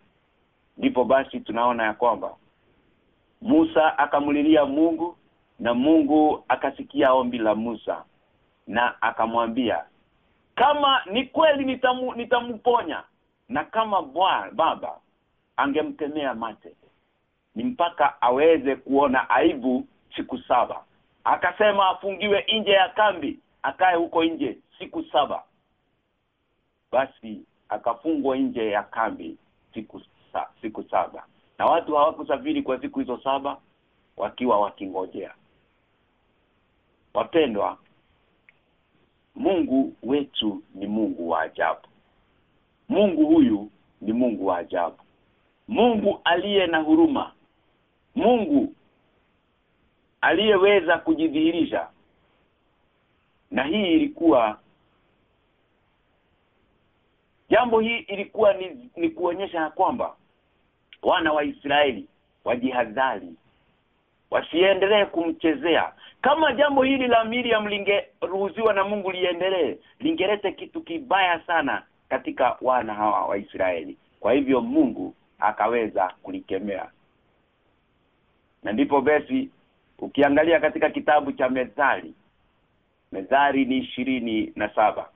Ndipo basi tunaona ya kwamba Musa akamlilia Mungu na Mungu akasikia ombi la Musa na akamwambia kama ni kweli nitamu, nitamponya na kama bwa, baba angemtemea mate ni mpaka aweze kuona aibu siku saba. Akasema afungiwe nje ya kambi akae huko nje siku saba. Basi akafungwa nje ya kambi siku sa, siku saba na watu hawakusafiri kwa siku hizo saba wakiwa wakingojea. Wapendwa Mungu wetu ni Mungu wa ajabu. Mungu huyu ni Mungu wa ajabu. Mungu aliye na huruma. Mungu aliyeweza kujidhihirisha. Na hii ilikuwa jambo hii ilikuwa ni, ni kuonyesha kwamba wana wa Israeli wajihadhari wasiendelee kumchezea. Kama jambo hili la Miriam lingeruhusiwa na Mungu liendelee lingelete kitu kibaya sana katika wana hawa wa Israeli. Kwa hivyo Mungu akaweza kulikemea. Na ndipo basi ukiangalia katika kitabu cha Methali Methali ni ishirini na saba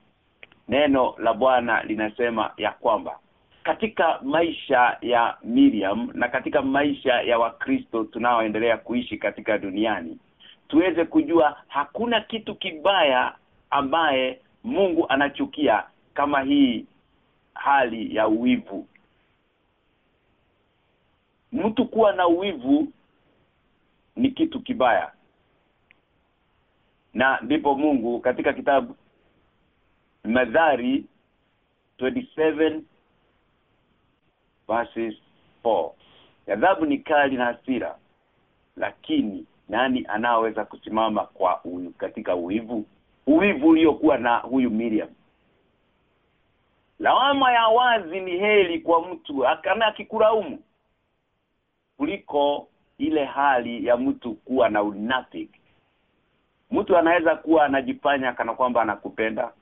neno la Bwana linasema ya kwamba katika maisha ya Miriam na katika maisha ya Wakristo tunaoendelea kuishi katika duniani tuweze kujua hakuna kitu kibaya ambaye Mungu anachukia kama hii hali ya uwivu. Mtu kuwa na uwivu ni kitu kibaya. Na ndipo Mungu katika kitabu Madhari 27 verses 4 Adhabu ni kali na hasira lakini nani anaoweza kusimama kwa uyu, katika uivu? Uivu uliokuwa na huyu Miriam. Lawama ya wazi ni heli kwa mtu akana akikulaumu kuliko ile hali ya mtu kuwa na unafiki. Mtu anaweza kuwa anajifanya kana kwamba anakupenda.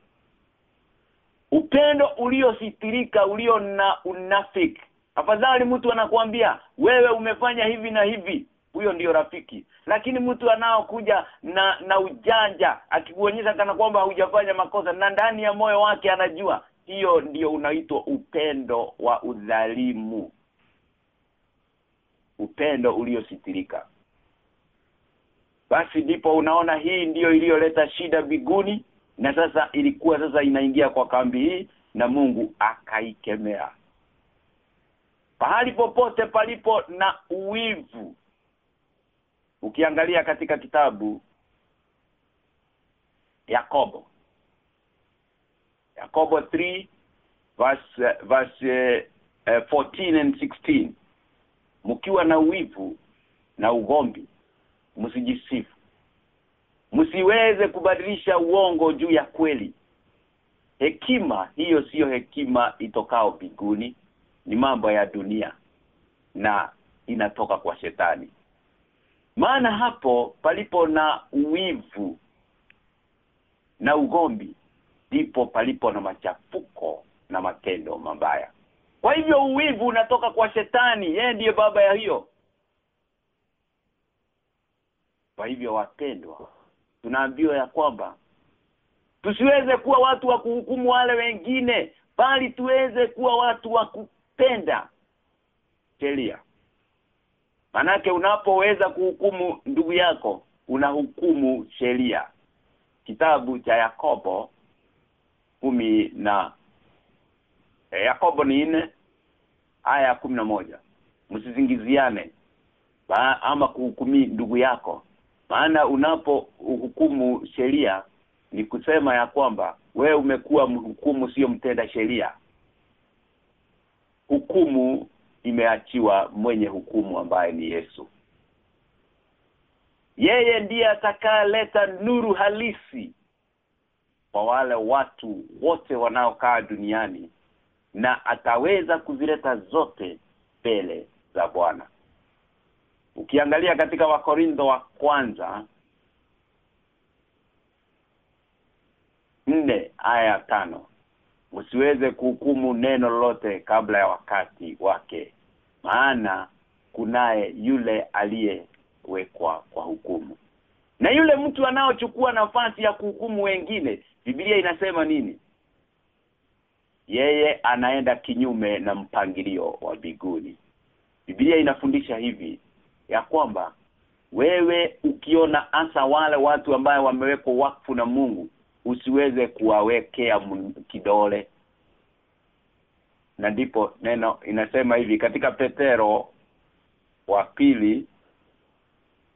Upendo uliositirika ulio na unafiki afadhali mtu anakuambia wewe umefanya hivi na hivi. Huyo ndiyo rafiki. Lakini mtu anaokuja na na ujanja akikuonyesha kana kwamba hujafanya makosa na ndani ya moyo wake anajua hiyo ndiyo unaitwa upendo wa udhalimu. Upendo uliositirika basi ndipo unaona hii ndiyo iliyoleta shida biguni na sasa ilikuwa sasa inaingia kwa kambi hii na Mungu akaikemea pahali popote palipo na uwivu. Ukiangalia katika kitabu Yakobo. Yakobo 3 verse uh, verse uh, uh, 14 and 16 mkiwa na uwivu na ugombi msijisifu. Msiweze kubadilisha uongo juu ya kweli. Hekima hiyo siyo hekima itokao biguni ni mambo ya dunia na inatoka kwa shetani. Maana hapo palipo na uwivu na ugombi ndipo palipo na machafuko na matendo mabaya. Kwa hivyo uwivu unatoka kwa shetani yeye ndiye baba ya hiyo. Kwa hivyo wapendwa tunaambiwa ya kwamba tusiweze kuwa watu wa kuhukumu wale wengine bali tuweze kuwa watu wa kupenda sheria. Manake unapoweza kuhukumu ndugu yako unahukumu sheria. Kitabu cha Yakobo kumi na e, Yakobo ni nne aya kumi na moja. Msizingiziane ama kuhukumi ndugu yako. Maana unapo hukumu sheria ni kusema ya kwamba we umekuwa mhukumu sio mtenda sheria hukumu imeachiwa mwenye hukumu ambaye ni Yesu. Yeye ndiye atakayeleta nuru halisi kwa wale watu wote wanaokaa duniani na ataweza kuzileta zote mbele za Bwana. Ukiangalia katika wakorintho wa kwanza nne aya tano usiweze kuhukumu neno lolote kabla ya wakati wake. Maana kunaye yule aliyewekwa kwa hukumu. Na yule mtu anaochukua nafasi ya kuhukumu wengine Biblia inasema nini? Yeye anaenda kinyume na mpangilio wa biguni Biblia inafundisha hivi ya kwamba wewe ukiona hasa wale watu ambaye wamewekwa wakfu na Mungu usiweze kuwawekea kidole. Na ndipo neno inasema hivi katika Petero wa pili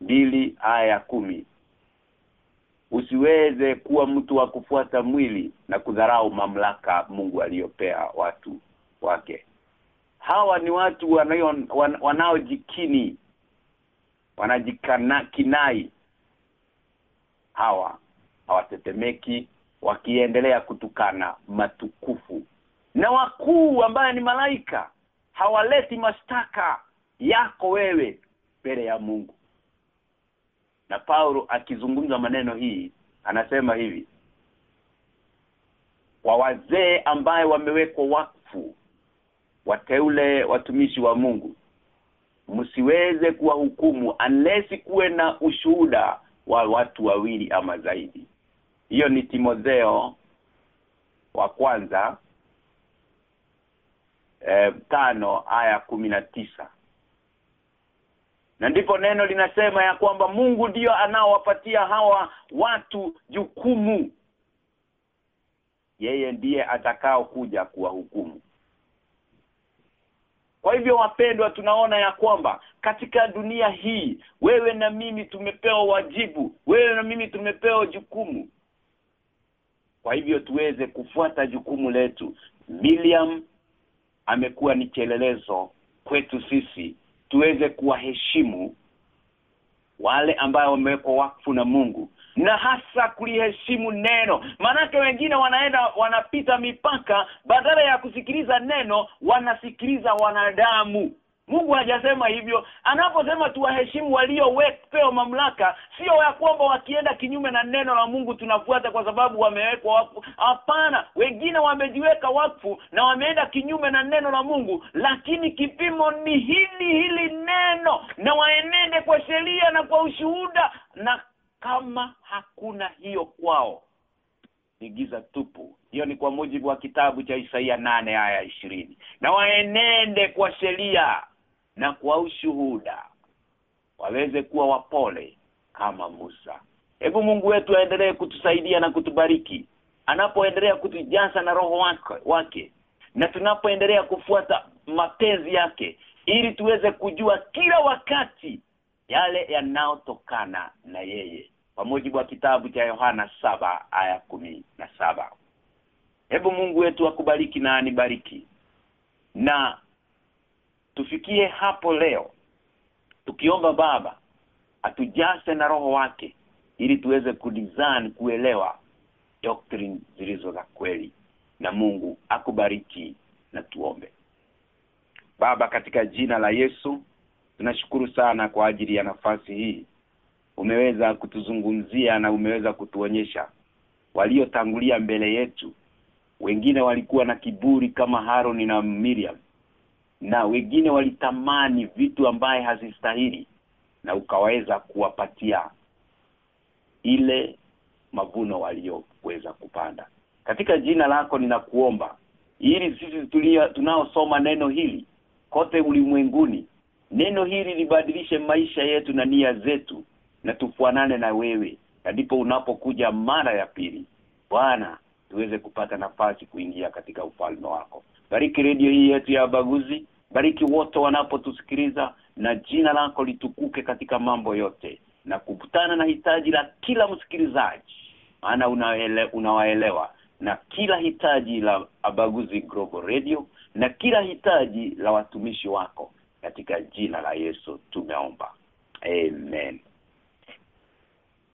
mbili aya kumi usiweze kuwa mtu wa kufuata mwili na kudharau mamlaka Mungu aliyopea watu wake. Hawa ni watu wanaojikini wan, wanajikana kinai hawa hawatetemeki wakiendelea kutukana matukufu. Na wakuu ambaye ni malaika hawaleti mashtaka yako wewe mbele ya Mungu. Na Paulo akizungumza maneno hii anasema hivi kwa wazee ambaye wamewekwa wakfu wateule watumishi wa Mungu msiweze kuwahukumu unless kuwe na ushuhuda wa watu wawili ama zaidi hiyo ni Timotheo wa kwanza e, tano aya kumi na tisa. Na ndipo neno linasema ya kwamba Mungu ndiyo anaowapatia hawa watu jukumu. Yeye ndiye atakao kuja kuwahukumu. Kwa hivyo wapendwa tunaona ya kwamba katika dunia hii wewe na mimi tumepewa wajibu wewe na mimi tumepewa jukumu kwa hivyo tuweze kufuata jukumu letu. William amekuwa ni kielelezo kwetu sisi. Tuweze kuwaheshimu wale ambao wamewekwa wakfu na Mungu na hasa kuliheshimu neno. Maanake wengine wanaenda wanapita mipaka badala ya kusikiliza neno wanasikiliza wanadamu Mungu hajasema hivyo. Anaposema tuwaheshimu waliowepewa mamlaka sio ya kwamba wakienda kinyume na neno la Mungu tunafuata kwa sababu wamewekwa wakfu. Hapana wengine wamejiweka wakfu na wameenda kinyume na neno la Mungu lakini kipimo ni hili hili neno na waenende kwa sheria na kwa ushuhuda na kama hakuna hiyo kwao ni giza tupu. Hiyo ni kwa mujibu wa kitabu cha Isaia nane haya ishirini. Na waenende kwa sheria na kwa ushuhuda waweze kuwa wapole kama Musa. Hebu Mungu wetu aendelee kutusaidia na kutubariki. Anapoendelea kutujaza na roho wake, wake na tunapoendelea kufuata mapenzi yake ili tuweze kujua kila wakati yale yanayotokana na yeye kwa mujibu wa kitabu cha Yohana saba aya kumi na saba. Hebu Mungu wetu akubariki na anibariki. Na tufikie hapo leo tukiomba baba atujase na roho wake ili tuweze kudesign kuelewa doctrine zilizo za kweli. Na Mungu akubariki na tuombe. Baba katika jina la Yesu tunashukuru sana kwa ajili ya nafasi hii. Umeweza kutuzungumzia na umeweza kutuonyesha waliotangulia mbele yetu. Wengine walikuwa na kiburi kama Haroni na Miriam na wengine walitamani vitu ambaye hazistahili na ukaweza kuwapatia ile mavuno walioweza kupanda. Katika jina lako ninakuomba ili sisi tulia tunaosoma neno hili kote ulimwenguni neno hili libadilishe maisha yetu na nia zetu na tufuanane na wewe na ndipo unapokuja mara ya pili. Bwana tuweze kupata nafasi kuingia katika ufalme wako bariki redio hii yetu ya baguzi. Bariki wote wanapotusikiliza na jina lako litukuke katika mambo yote. Na kukutana na hitaji la kila msikilizaji maana unaele, unawaelewa. Na kila hitaji la Abaguzi Global Radio na kila hitaji la watumishi wako katika jina la Yesu tumeomba. Amen